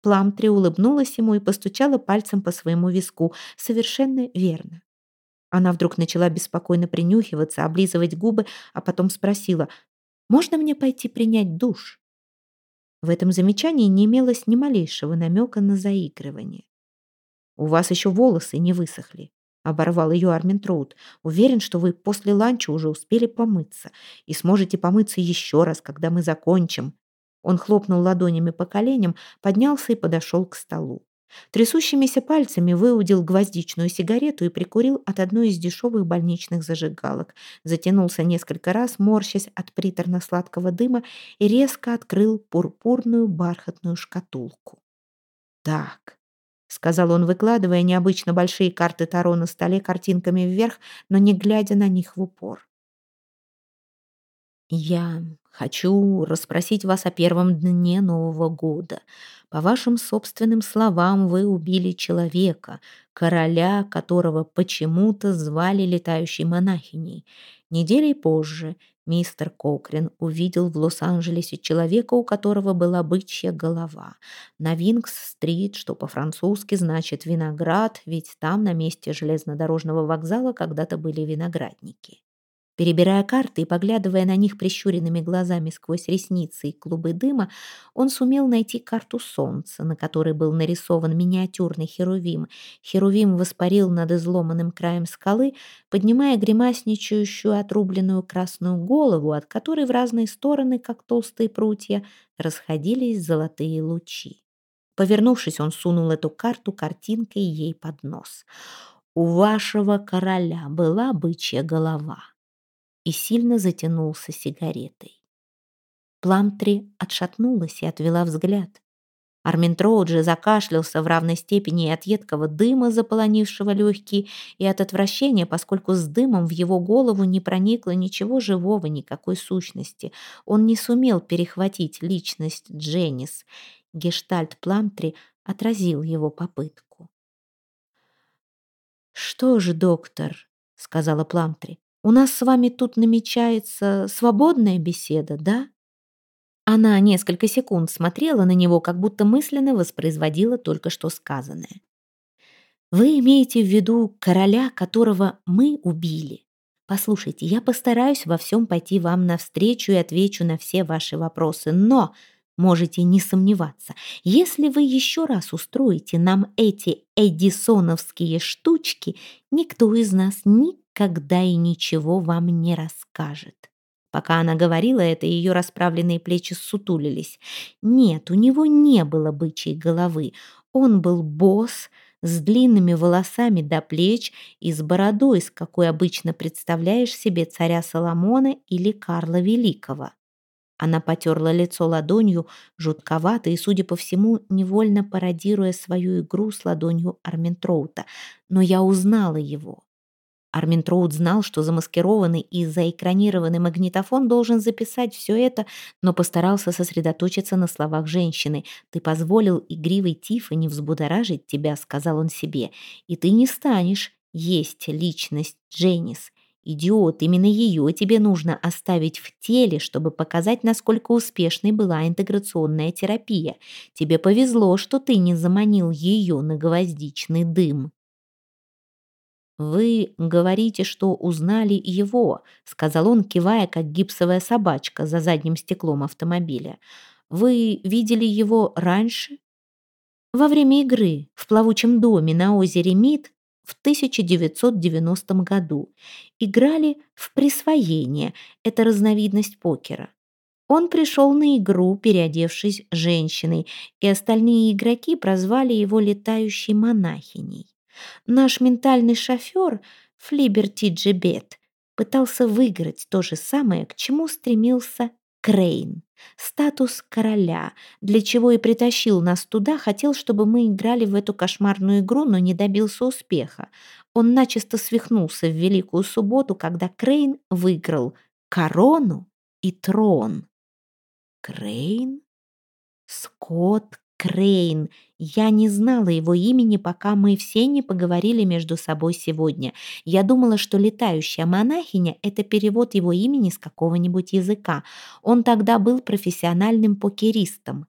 Пламтри улыбнулась ему и постучала пальцем по своему виску. Совершенно верно. Она вдруг начала беспокойно принюхиваться, облизывать губы, а потом спросила, «Можно мне пойти принять душ?» В этом замечании не имелось ни малейшего намека на заигрывание. «У вас еще волосы не высохли», — оборвал ее Армин Троуд. «Уверен, что вы после ланча уже успели помыться и сможете помыться еще раз, когда мы закончим. Он хлопнул ладонями по коленям, поднялся и подошел к столу. Трясущимися пальцами выудил гвоздичную сигарету и прикурил от одной из дешевых больничных зажигалок. Затянулся несколько раз, морщась от приторно-сладкого дыма, и резко открыл пурпурную бархатную шкатулку. «Так», — сказал он, выкладывая необычно большие карты Таро на столе картинками вверх, но не глядя на них в упор. «Я Хочу расспросить вас о первом дне Нового года. По вашим собственным словам, вы убили человека, короля, которого почему-то звали летающей монахиней. Неделей позже мистер Кокрин увидел в Лос-Анджелесе человека, у которого была бычья голова. На Винкс-стрит, что по-французски значит «виноград», ведь там на месте железнодорожного вокзала когда-то были виноградники. Перебирая карты и поглядывая на них прищуренными глазами сквозь ресницы и клубы дыма, он сумел найти карту солнца, на которой был нарисован миниатюрный херувим. Херувим воспарил над изломанным краем скалы, поднимая гримасничающую отрубленную красную голову, от которой в разные стороны, как толстые прутья, расходились золотые лучи. Повернувшись, он сунул эту карту картинкой ей под нос. «У вашего короля была бычья голова» и сильно затянулся сигаретой. Пламтри отшатнулась и отвела взгляд. Армин Троуджи закашлялся в равной степени и от едкого дыма, заполонившего легкие, и от отвращения, поскольку с дымом в его голову не проникло ничего живого, никакой сущности. Он не сумел перехватить личность Дженнис. Гештальт Пламтри отразил его попытку. «Что ж, доктор», — сказала Пламтри, у нас с вами тут намечается свободная беседа, да?» Она несколько секунд смотрела на него, как будто мысленно воспроизводила только что сказанное. «Вы имеете в виду короля, которого мы убили? Послушайте, я постараюсь во всем пойти вам навстречу и отвечу на все ваши вопросы, но можете не сомневаться. Если вы еще раз устроите нам эти эдисоновские штучки, никто из нас никогда и ничего вам не расскажет. Пока она говорила это, ее расправленные плечи сутулились. Нет, у него не было бычьей головы. Он был босс, с длинными волосами до плеч и с бородой, с какой обычно представляешь себе царя Соломона или Карла Великого. Она потерла лицо ладонью, жутковато и, судя по всему, невольно пародируя свою игру с ладонью Арментроута. Но я узнала его. Армин Троуд знал, что замаскированный и заэкранированный магнитофон должен записать все это, но постарался сосредоточиться на словах женщины. «Ты позволил игривой Тиффани взбудоражить тебя», — сказал он себе, «и ты не станешь есть личность Дженнис. Идиот, именно ее тебе нужно оставить в теле, чтобы показать, насколько успешной была интеграционная терапия. Тебе повезло, что ты не заманил ее на гвоздичный дым». «Вы говорите, что узнали его», — сказал он, кивая, как гипсовая собачка за задним стеклом автомобиля. «Вы видели его раньше?» «Во время игры в плавучем доме на озере Мид в 1990 году. Играли в присвоение, это разновидность покера. Он пришел на игру, переодевшись женщиной, и остальные игроки прозвали его летающей монахиней. Наш ментальный шофер, Флибер Тиджибет, пытался выиграть то же самое, к чему стремился Крейн. Статус короля, для чего и притащил нас туда, хотел, чтобы мы играли в эту кошмарную игру, но не добился успеха. Он начисто свихнулся в Великую Субботу, когда Крейн выиграл корону и трон. Крейн? Скотт Крейн. Я не знала его имени, пока мы все не поговорили между собой сегодня. Я думала, что летающая монахиня — это перевод его имени с какого-нибудь языка. Он тогда был профессиональным покеристом.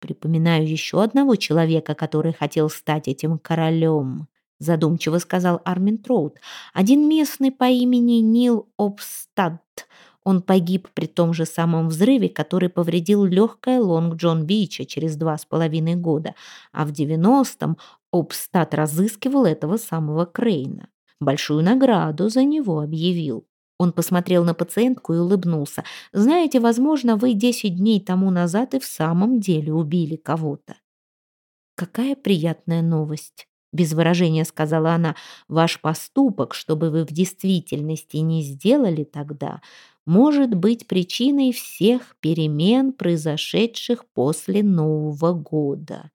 Припоминаю еще одного человека, который хотел стать этим королем. Задумчиво сказал Армин Троуд. Один местный по имени Нил Обстадт. Он погиб при том же самом взрыве, который повредил легкое Лонг Джон Бича через два с половиной года, а в 90-м Обстат разыскивал этого самого Крейна. Большую награду за него объявил. Он посмотрел на пациентку и улыбнулся. «Знаете, возможно, вы 10 дней тому назад и в самом деле убили кого-то». «Какая приятная новость!» Без выражения сказала она. «Ваш поступок, чтобы вы в действительности не сделали тогда, может быть причиной всех перемен, произошедших после Нового года.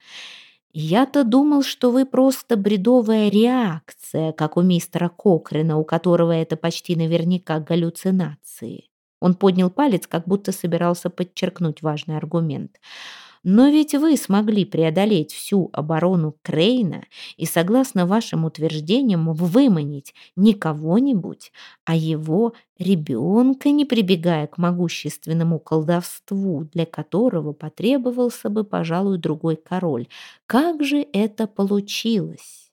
Я-то думал, что вы просто бредовая реакция, как у мистера Кокрена, у которого это почти наверняка галлюцинации. Он поднял палец, как будто собирался подчеркнуть важный аргумент. Но ведь вы смогли преодолеть всю оборону Крейна и, согласно вашим утверждениям, выманить не кого-нибудь, а его ребенка, не прибегая к могущественному колдовству, для которого потребовался бы, пожалуй, другой король. Как же это получилось?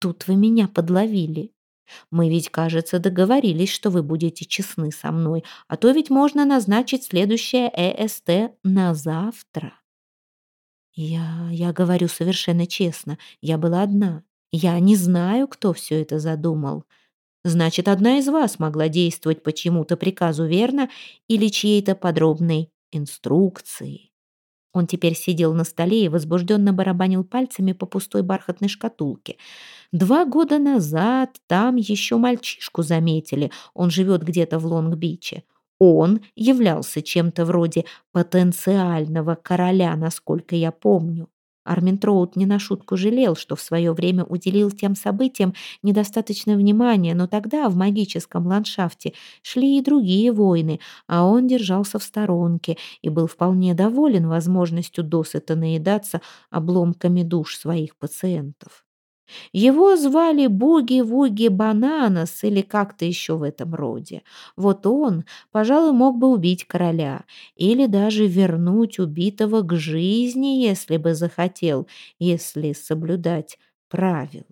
Тут вы меня подловили. Мы ведь, кажется, договорились, что вы будете честны со мной, а то ведь можно назначить следующее ЭСТ на завтра. Я... я говорю совершенно честно. Я была одна. Я не знаю, кто все это задумал. Значит, одна из вас могла действовать по чьему-то приказу верно или чьей-то подробной инструкции. Он теперь сидел на столе и возбужденно барабанил пальцами по пустой бархатной шкатулке. Два года назад там еще мальчишку заметили. Он живет где-то в Лонг-Биче. Он являлся чем-то вроде потенциального короля, насколько я помню. Армин Троуд не на шутку жалел, что в свое время уделил тем событиям недостаточно внимания, но тогда в магическом ландшафте шли и другие войны, а он держался в сторонке и был вполне доволен возможностью досыта наедаться обломками душ своих пациентов. Его звали Буги-Вуги Бананас или как-то еще в этом роде. Вот он, пожалуй, мог бы убить короля или даже вернуть убитого к жизни, если бы захотел, если соблюдать правила.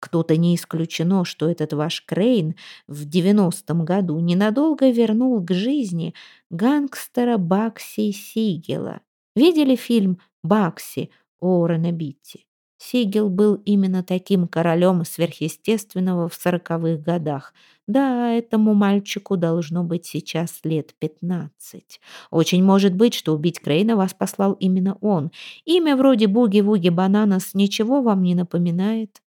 Кто-то не исключено, что этот ваш Крейн в девяностом году ненадолго вернул к жизни гангстера Бакси Сигела. Видели фильм «Бакси» Оуэна Битти? Сигел был именно таким королем сверхъестественного в сороковых годах. Да, этому мальчику должно быть сейчас лет пятнадцать. Очень может быть, что убить Крейна вас послал именно он. Имя вроде Буги-Вуги Бананас ничего вам не напоминает?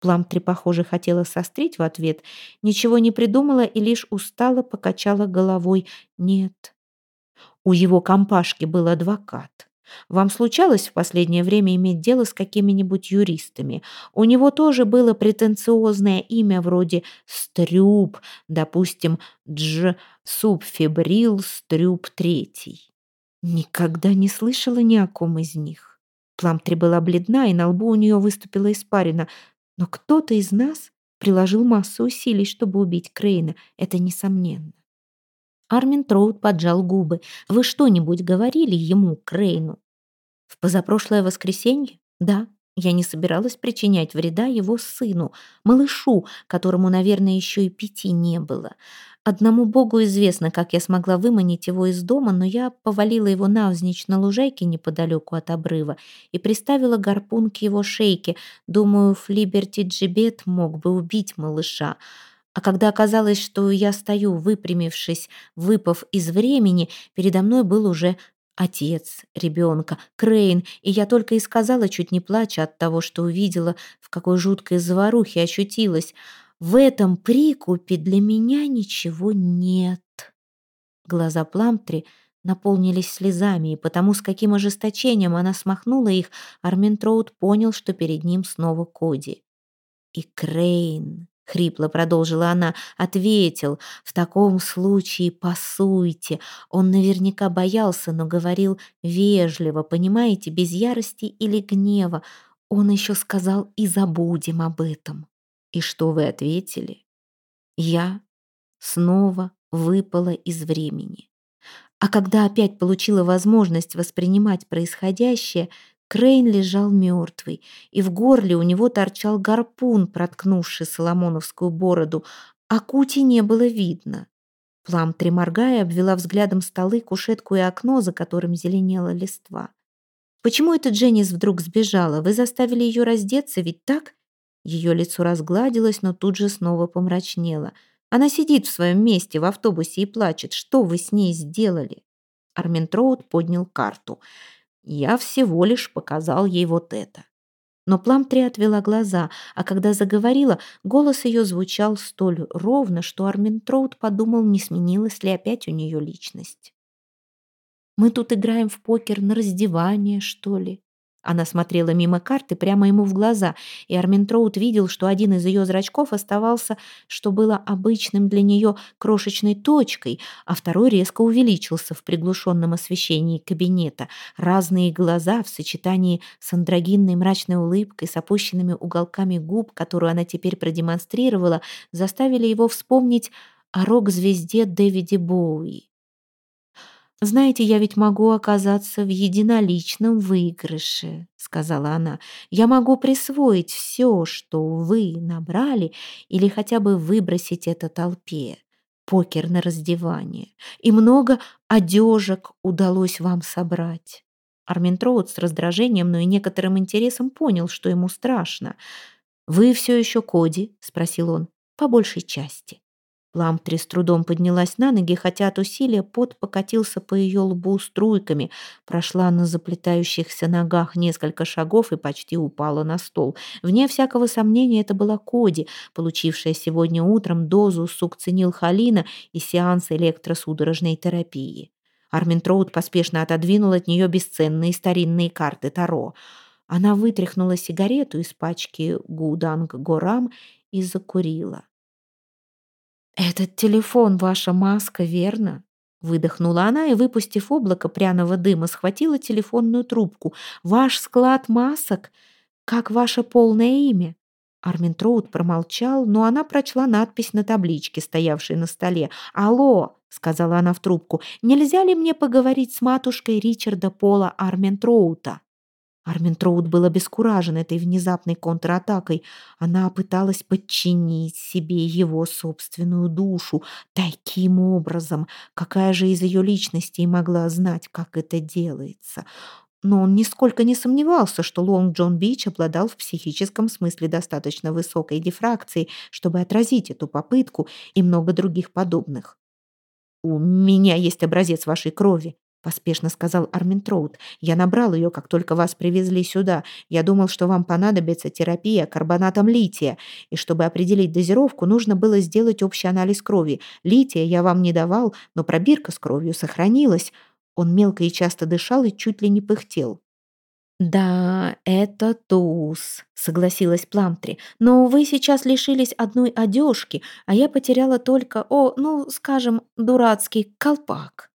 Пламтри, похоже, хотела сострить в ответ, ничего не придумала и лишь устало покачала головой. Нет. У его компашки был адвокат. Вам случалось в последнее время иметь дело с какими-нибудь юристами? У него тоже было претенциозное имя вроде Стрюб, допустим, Дж. Субфибрил Стрюб Третий. Никогда не слышала ни о ком из них. Пламтри была бледна, и на лбу у нее выступила испарина. Но кто-то из нас приложил массу усилий, чтобы убить Крейна, это несомненно. Армин Троуд поджал губы. «Вы что-нибудь говорили ему, Крейну?» «В позапрошлое воскресенье? Да. Я не собиралась причинять вреда его сыну, малышу, которому, наверное, еще и пяти не было. Одному богу известно, как я смогла выманить его из дома, но я повалила его навзничь на лужайке неподалеку от обрыва и приставила гарпун к его шейке. Думаю, Флиберти Джибет мог бы убить малыша. А когда оказалось, что я стою, выпрямившись, выпав из времени, передо мной был уже отец ребенка, Крейн, и я только и сказала, чуть не плача от того, что увидела, в какой жуткой заварухе ощутилась — в этом прикупе для меня ничего нет. Глаза Пламтри наполнились слезами, и потому, с каким ожесточением она смахнула их, Армин Троуд понял, что перед ним снова Коди. «И Крейн», — хрипло продолжила она, — ответил, «в таком случае пасуйте». Он наверняка боялся, но говорил вежливо, понимаете, без ярости или гнева. Он еще сказал «и забудем об этом». И что вы ответили? Я снова выпала из времени. А когда опять получила возможность воспринимать происходящее, Крейн лежал мертвый, и в горле у него торчал гарпун, проткнувший соломоновскую бороду, а Кути не было видно. Плам, моргая, обвела взглядом столы, кушетку и окно, за которым зеленела листва. «Почему эта Дженнис вдруг сбежала? Вы заставили ее раздеться, ведь так? Ее лицо разгладилось, но тут же снова помрачнело. Она сидит в своем месте в автобусе и плачет. Что вы с ней сделали? Армин Троуд поднял карту. Я всего лишь показал ей вот это. Но Пламтри отвела глаза, а когда заговорила, голос ее звучал столь ровно, что Армин Троуд подумал, не сменилась ли опять у нее личность. «Мы тут играем в покер на раздевание, что ли?» Она смотрела мимо карты прямо ему в глаза, и Арминтроуд видел, что один из ее зрачков оставался, что было обычным для нее крошечной точкой, а второй резко увеличился в приглушенном освещении кабинета. Разные глаза в сочетании с андрогинной мрачной улыбкой, с опущенными уголками губ, которую она теперь продемонстрировала, заставили его вспомнить о рок-звезде Дэвиде Боуи. «Знаете, я ведь могу оказаться в единоличном выигрыше», — сказала она. «Я могу присвоить все, что вы набрали, или хотя бы выбросить это толпе. Покер на раздевание. И много одежек удалось вам собрать». Армин Троуд с раздражением, но и некоторым интересом понял, что ему страшно. «Вы все еще Коди?» — спросил он. «По большей части». Ламптри с трудом поднялась на ноги, хотя от усилия пот покатился по ее лбу струйками, прошла на заплетающихся ногах несколько шагов и почти упала на стол. Вне всякого сомнения это была Коди, получившая сегодня утром дозу сукцинилхолина и сеанс электросудорожной терапии. Армин Троуд поспешно отодвинул от нее бесценные старинные карты Таро. Она вытряхнула сигарету из пачки Гуданг Горам и закурила. «Этот телефон ваша маска, верно?» Выдохнула она и, выпустив облако пряного дыма, схватила телефонную трубку. «Ваш склад масок? Как ваше полное имя?» Армин Троуд промолчал, но она прочла надпись на табличке, стоявшей на столе. «Алло!» — сказала она в трубку. «Нельзя ли мне поговорить с матушкой Ричарда Пола Армин Троута?» Армин Троуд был обескуражен этой внезапной контратакой. Она пыталась подчинить себе его собственную душу. Таким образом, какая же из ее личностей могла знать, как это делается? Но он нисколько не сомневался, что Лонг Джон Бич обладал в психическом смысле достаточно высокой дифракцией, чтобы отразить эту попытку и много других подобных. «У меня есть образец вашей крови», — поспешно сказал Армин Троуд. «Я набрал ее, как только вас привезли сюда. Я думал, что вам понадобится терапия карбонатом лития, и чтобы определить дозировку, нужно было сделать общий анализ крови. Лития я вам не давал, но пробирка с кровью сохранилась». Он мелко и часто дышал и чуть ли не пыхтел. «Да, это туз», — согласилась Пламтри. «Но вы сейчас лишились одной одежки, а я потеряла только, о, ну, скажем, дурацкий колпак».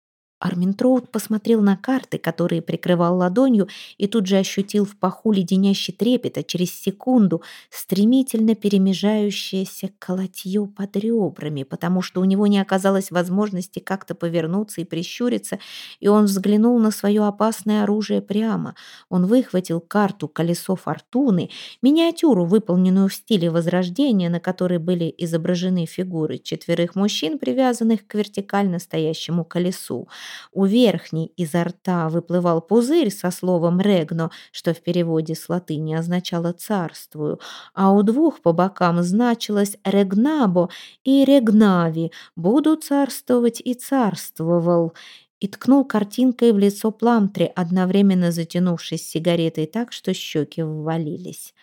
Армин Троуд посмотрел на карты, которые прикрывал ладонью, и тут же ощутил в паху леденящий трепет, а через секунду стремительно перемежающееся колотье под ребрами, потому что у него не оказалось возможности как-то повернуться и прищуриться, и он взглянул на свое опасное оружие прямо. Он выхватил карту «Колесо фортуны», миниатюру, выполненную в стиле Возрождения, на которой были изображены фигуры четверых мужчин, привязанных к вертикально стоящему колесу. У верхней изо рта выплывал пузырь со словом «регно», что в переводе с латыни означало «царствую», а у двух по бокам значилось «регнабо» и «регнави» «буду царствовать и царствовал» и ткнул картинкой в лицо Пламтри, одновременно затянувшись сигаретой так, что щеки ввалились.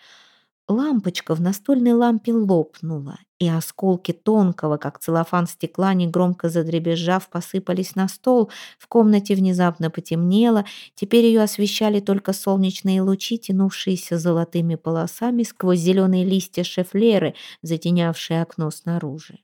Лампочка в настольной лампе лопнула, и осколки тонкого, как целлофан стекла, негромко задребезжав, посыпались на стол. В комнате внезапно потемнело, теперь ее освещали только солнечные лучи, тянувшиеся золотыми полосами сквозь зеленые листья шефлеры, затенявшие окно снаружи.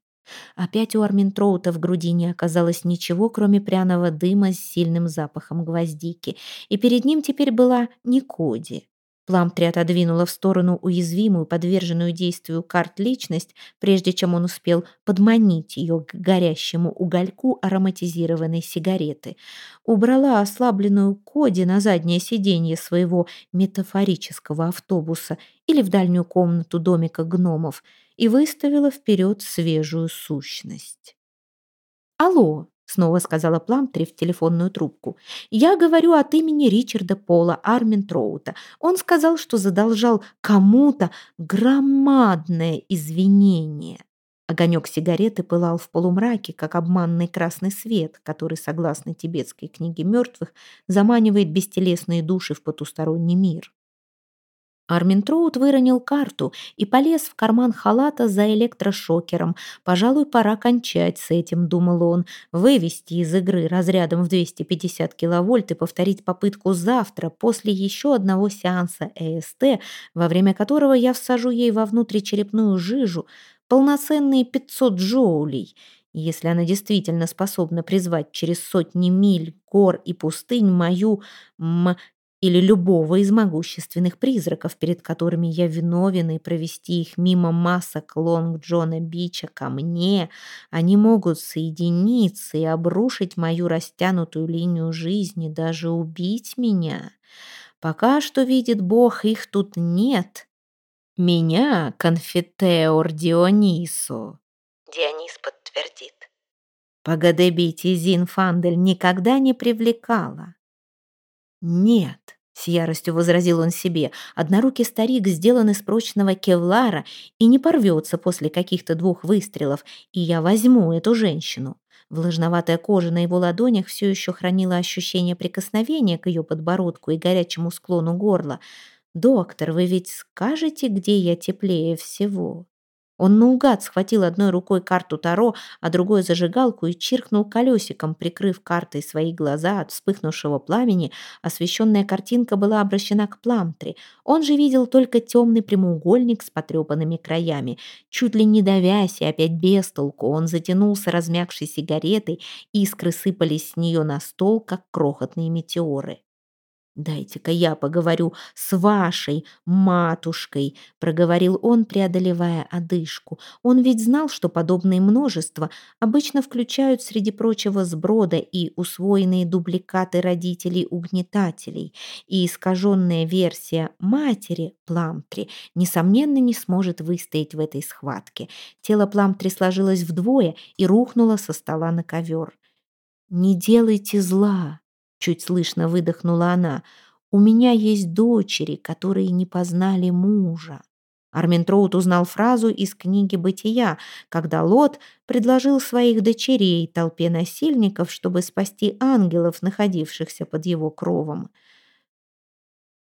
Опять у Арминтроута в груди не оказалось ничего, кроме пряного дыма с сильным запахом гвоздики, и перед ним теперь была не Коди. Пламтри отодвинула в сторону уязвимую, подверженную действию карт личность, прежде чем он успел подманить ее к горящему угольку ароматизированной сигареты. Убрала ослабленную Коди на заднее сиденье своего метафорического автобуса или в дальнюю комнату домика гномов и выставила вперед свежую сущность. «Алло!» Снова сказала Пламтри в телефонную трубку. «Я говорю от имени Ричарда Пола Арминтроута. Он сказал, что задолжал кому-то громадное извинение». Огонек сигареты пылал в полумраке, как обманный красный свет, который, согласно тибетской книге мертвых, заманивает бестелесные души в потусторонний мир. Армин Троуд выронил карту и полез в карман халата за электрошокером. «Пожалуй, пора кончать с этим», — думал он, «вывести из игры разрядом в 250 киловольт и повторить попытку завтра, после еще одного сеанса ЭСТ, во время которого я всажу ей во внутричерепную жижу полноценные 500 джоулей». Если она действительно способна призвать через сотни миль, гор и пустынь мою м или любого из могущественных призраков, перед которыми я виновен, и провести их мимо масок Лонг Джона Бича ко мне, они могут соединиться и обрушить мою растянутую линию жизни, даже убить меня. Пока что, видит Бог, их тут нет. Меня, конфетеор Дионисо. Дионис подтвердит. Погодебите Зинфандель никогда не привлекала. «Нет», — с яростью возразил он себе, «однорукий старик сделан из прочного кевлара и не порвется после каких-то двух выстрелов, и я возьму эту женщину». Влажноватая кожа на его ладонях все еще хранила ощущение прикосновения к ее подбородку и горячему склону горла. «Доктор, вы ведь скажете, где я теплее всего?» Он наугад схватил одной рукой карту Таро, а другой зажигалку и чиркнул колесиком, прикрыв картой свои глаза от вспыхнувшего пламени. Освещенная картинка была обращена к Пламтре. Он же видел только темный прямоугольник с потрепанными краями. Чуть ли не давясь и опять без толку, он затянулся размягшей сигаретой, искры сыпались с нее на стол, как крохотные метеоры. «Дайте-ка я поговорю с вашей матушкой», — проговорил он, преодолевая одышку. Он ведь знал, что подобные множества обычно включают, среди прочего, сброда и усвоенные дубликаты родителей-угнетателей, и искаженная версия матери Пламтри, несомненно, не сможет выстоять в этой схватке. Тело Пламтри сложилось вдвое и рухнуло со стола на ковер. «Не делайте зла», Чуть слышно выдохнула она. «У меня есть дочери, которые не познали мужа». Армин Троут узнал фразу из книги «Бытия», когда Лот предложил своих дочерей толпе насильников, чтобы спасти ангелов, находившихся под его кровом.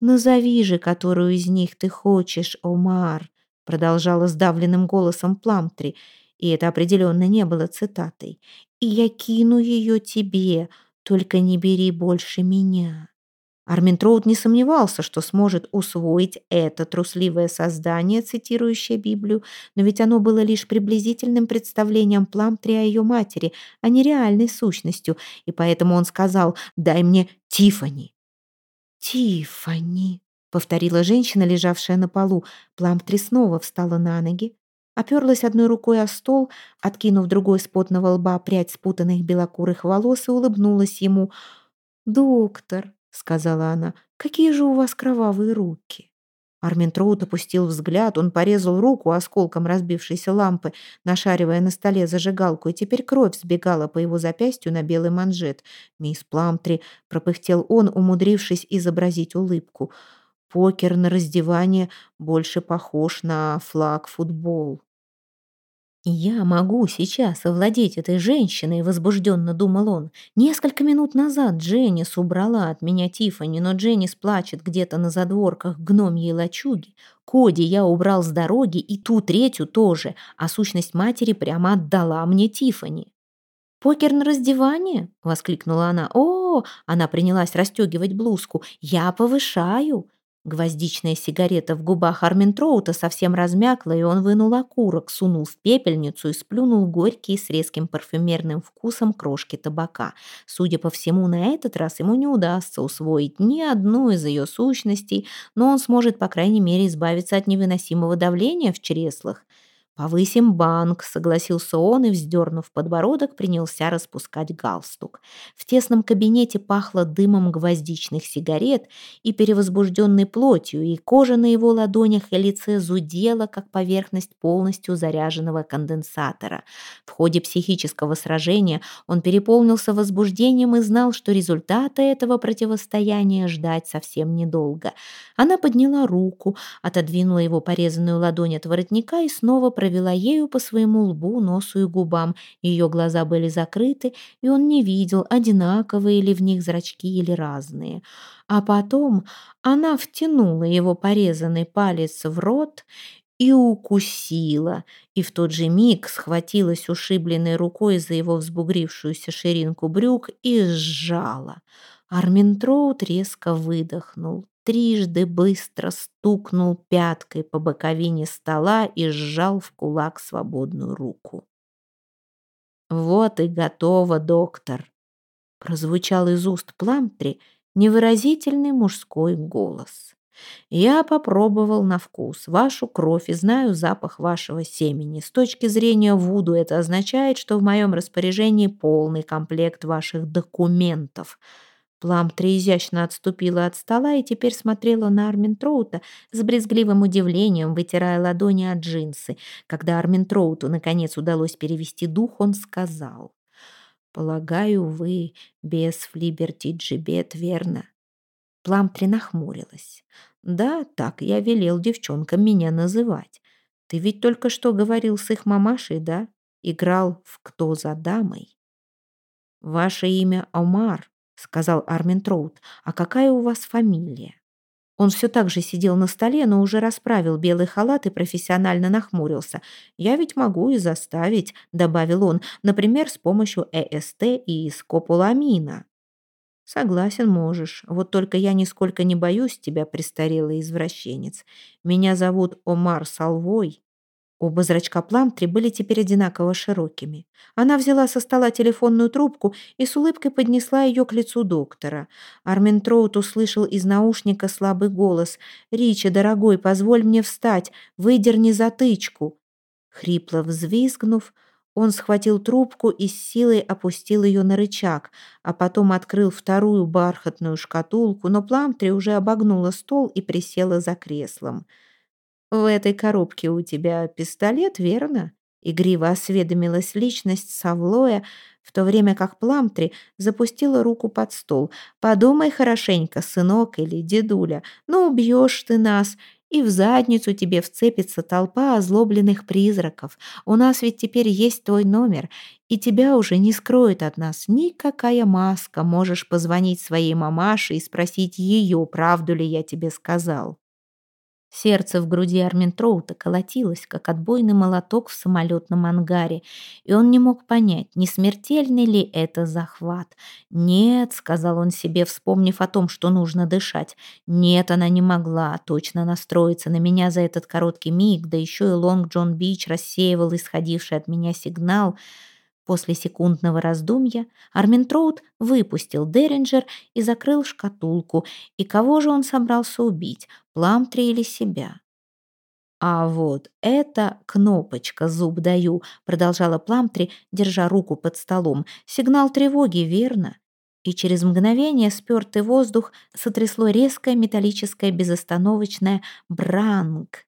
«Назови же, которую из них ты хочешь, Омар», продолжала сдавленным голосом Пламтри, и это определенно не было цитатой. «И я кину ее тебе, только не бери больше меня». Армин Троуд не сомневался, что сможет усвоить это трусливое создание, цитирующее Библию, но ведь оно было лишь приблизительным представлением Пламтри о ее матери, а не реальной сущностью, и поэтому он сказал «дай мне Тифани. «Тифани», — повторила женщина, лежавшая на полу. Пламтри снова встала на ноги, Оперлась одной рукой о стол, откинув другой с потного лба прядь спутанных белокурых волос и улыбнулась ему. «Доктор», — сказала она, — «какие же у вас кровавые руки?» Армин Троут опустил взгляд, он порезал руку осколком разбившейся лампы, нашаривая на столе зажигалку, и теперь кровь сбегала по его запястью на белый манжет. «Мисс Пламтри», — пропыхтел он, умудрившись изобразить улыбку, — Покер на раздевание больше похож на флаг-футбол. «Я могу сейчас овладеть этой женщиной», — возбужденно думал он. «Несколько минут назад Дженнис убрала от меня Тиффани, но Дженнис плачет где-то на задворках гномьей лачуги. Коди я убрал с дороги и ту третью тоже, а сущность матери прямо отдала мне Тиффани». «Покер на раздевание?» — воскликнула она. «О!» — она принялась расстегивать блузку. «Я повышаю!» Гвоздичная сигарета в губах Арминтроута совсем размякла, и он вынул окурок, сунул в пепельницу и сплюнул горькие с резким парфюмерным вкусом крошки табака. Судя по всему, на этот раз ему не удастся усвоить ни одну из ее сущностей, но он сможет, по крайней мере, избавиться от невыносимого давления в чреслах. «Повысим банк», — согласился он и, вздернув подбородок, принялся распускать галстук. В тесном кабинете пахло дымом гвоздичных сигарет и перевозбужденной плотью, и кожа на его ладонях и лице зудела, как поверхность полностью заряженного конденсатора. В ходе психического сражения он переполнился возбуждением и знал, что результата этого противостояния ждать совсем недолго. Она подняла руку, отодвинула его порезанную ладонь от воротника и снова провела ею по своему лбу, носу и губам. Ее глаза были закрыты, и он не видел, одинаковые ли в них зрачки или разные. А потом она втянула его порезанный палец в рот и укусила, и в тот же миг схватилась ушибленной рукой за его взбугрившуюся ширинку брюк и сжала. Арминтроуд резко выдохнул трижды быстро стукнул пяткой по боковине стола и сжал в кулак свободную руку. «Вот и готово, доктор!» прозвучал из уст Пламтри невыразительный мужской голос. «Я попробовал на вкус вашу кровь и знаю запах вашего семени. С точки зрения Вуду это означает, что в моем распоряжении полный комплект ваших документов». Пламтри изящно отступила от стола и теперь смотрела на Арминтроута с брезгливым удивлением, вытирая ладони от джинсы. Когда Арминтроуту наконец удалось перевести дух, он сказал. «Полагаю, вы без Флиберти Джибет, верно?» Пламтри нахмурилась. «Да, так я велел девчонкам меня называть. Ты ведь только что говорил с их мамашей, да? Играл в «Кто за дамой?» «Ваше имя Омар», сказал Армин Троут. «А какая у вас фамилия?» Он все так же сидел на столе, но уже расправил белый халат и профессионально нахмурился. «Я ведь могу и заставить», — добавил он, «например, с помощью ЭСТ и скополамина». «Согласен, можешь. Вот только я нисколько не боюсь тебя, престарелый извращенец. Меня зовут Омар Салвой». Оба зрачка Пламтри были теперь одинаково широкими. Она взяла со стола телефонную трубку и с улыбкой поднесла ее к лицу доктора. Армин Троут услышал из наушника слабый голос. «Ричи, дорогой, позволь мне встать, выдерни затычку». Хрипло взвизгнув, он схватил трубку и с силой опустил ее на рычаг, а потом открыл вторую бархатную шкатулку, но Пламтри уже обогнула стол и присела за креслом. «В этой коробке у тебя пистолет, верно?» Игриво осведомилась личность Савлоя, в то время как Пламтри запустила руку под стол. «Подумай хорошенько, сынок или дедуля, ну убьешь ты нас, и в задницу тебе вцепится толпа озлобленных призраков. У нас ведь теперь есть твой номер, и тебя уже не скроет от нас никакая маска. Можешь позвонить своей мамаше и спросить ее, правду ли я тебе сказал». Сердце в груди Арминтроута колотилось, как отбойный молоток в самолетном ангаре, и он не мог понять, не смертельный ли это захват. «Нет», — сказал он себе, вспомнив о том, что нужно дышать. «Нет, она не могла точно настроиться на меня за этот короткий миг, да еще и Лонг Джон Бич рассеивал исходивший от меня сигнал». После секундного раздумья Арминтроуд выпустил Деринджер и закрыл шкатулку. И кого же он собрался убить, Пламтри или себя? «А вот это кнопочка, зуб даю», — продолжала Пламтри, держа руку под столом. «Сигнал тревоги, верно?» И через мгновение спертый воздух сотрясло резкое металлическое безостановочное «бранг».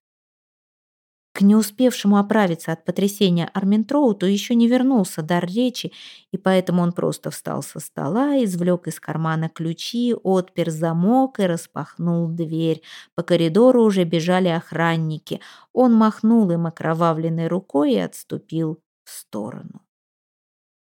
К не успевшему оправиться от потрясения Арминтроуту еще не вернулся дар речи, и поэтому он просто встал со стола, извлек из кармана ключи, отпер замок и распахнул дверь. По коридору уже бежали охранники. Он махнул им окровавленной рукой и отступил в сторону.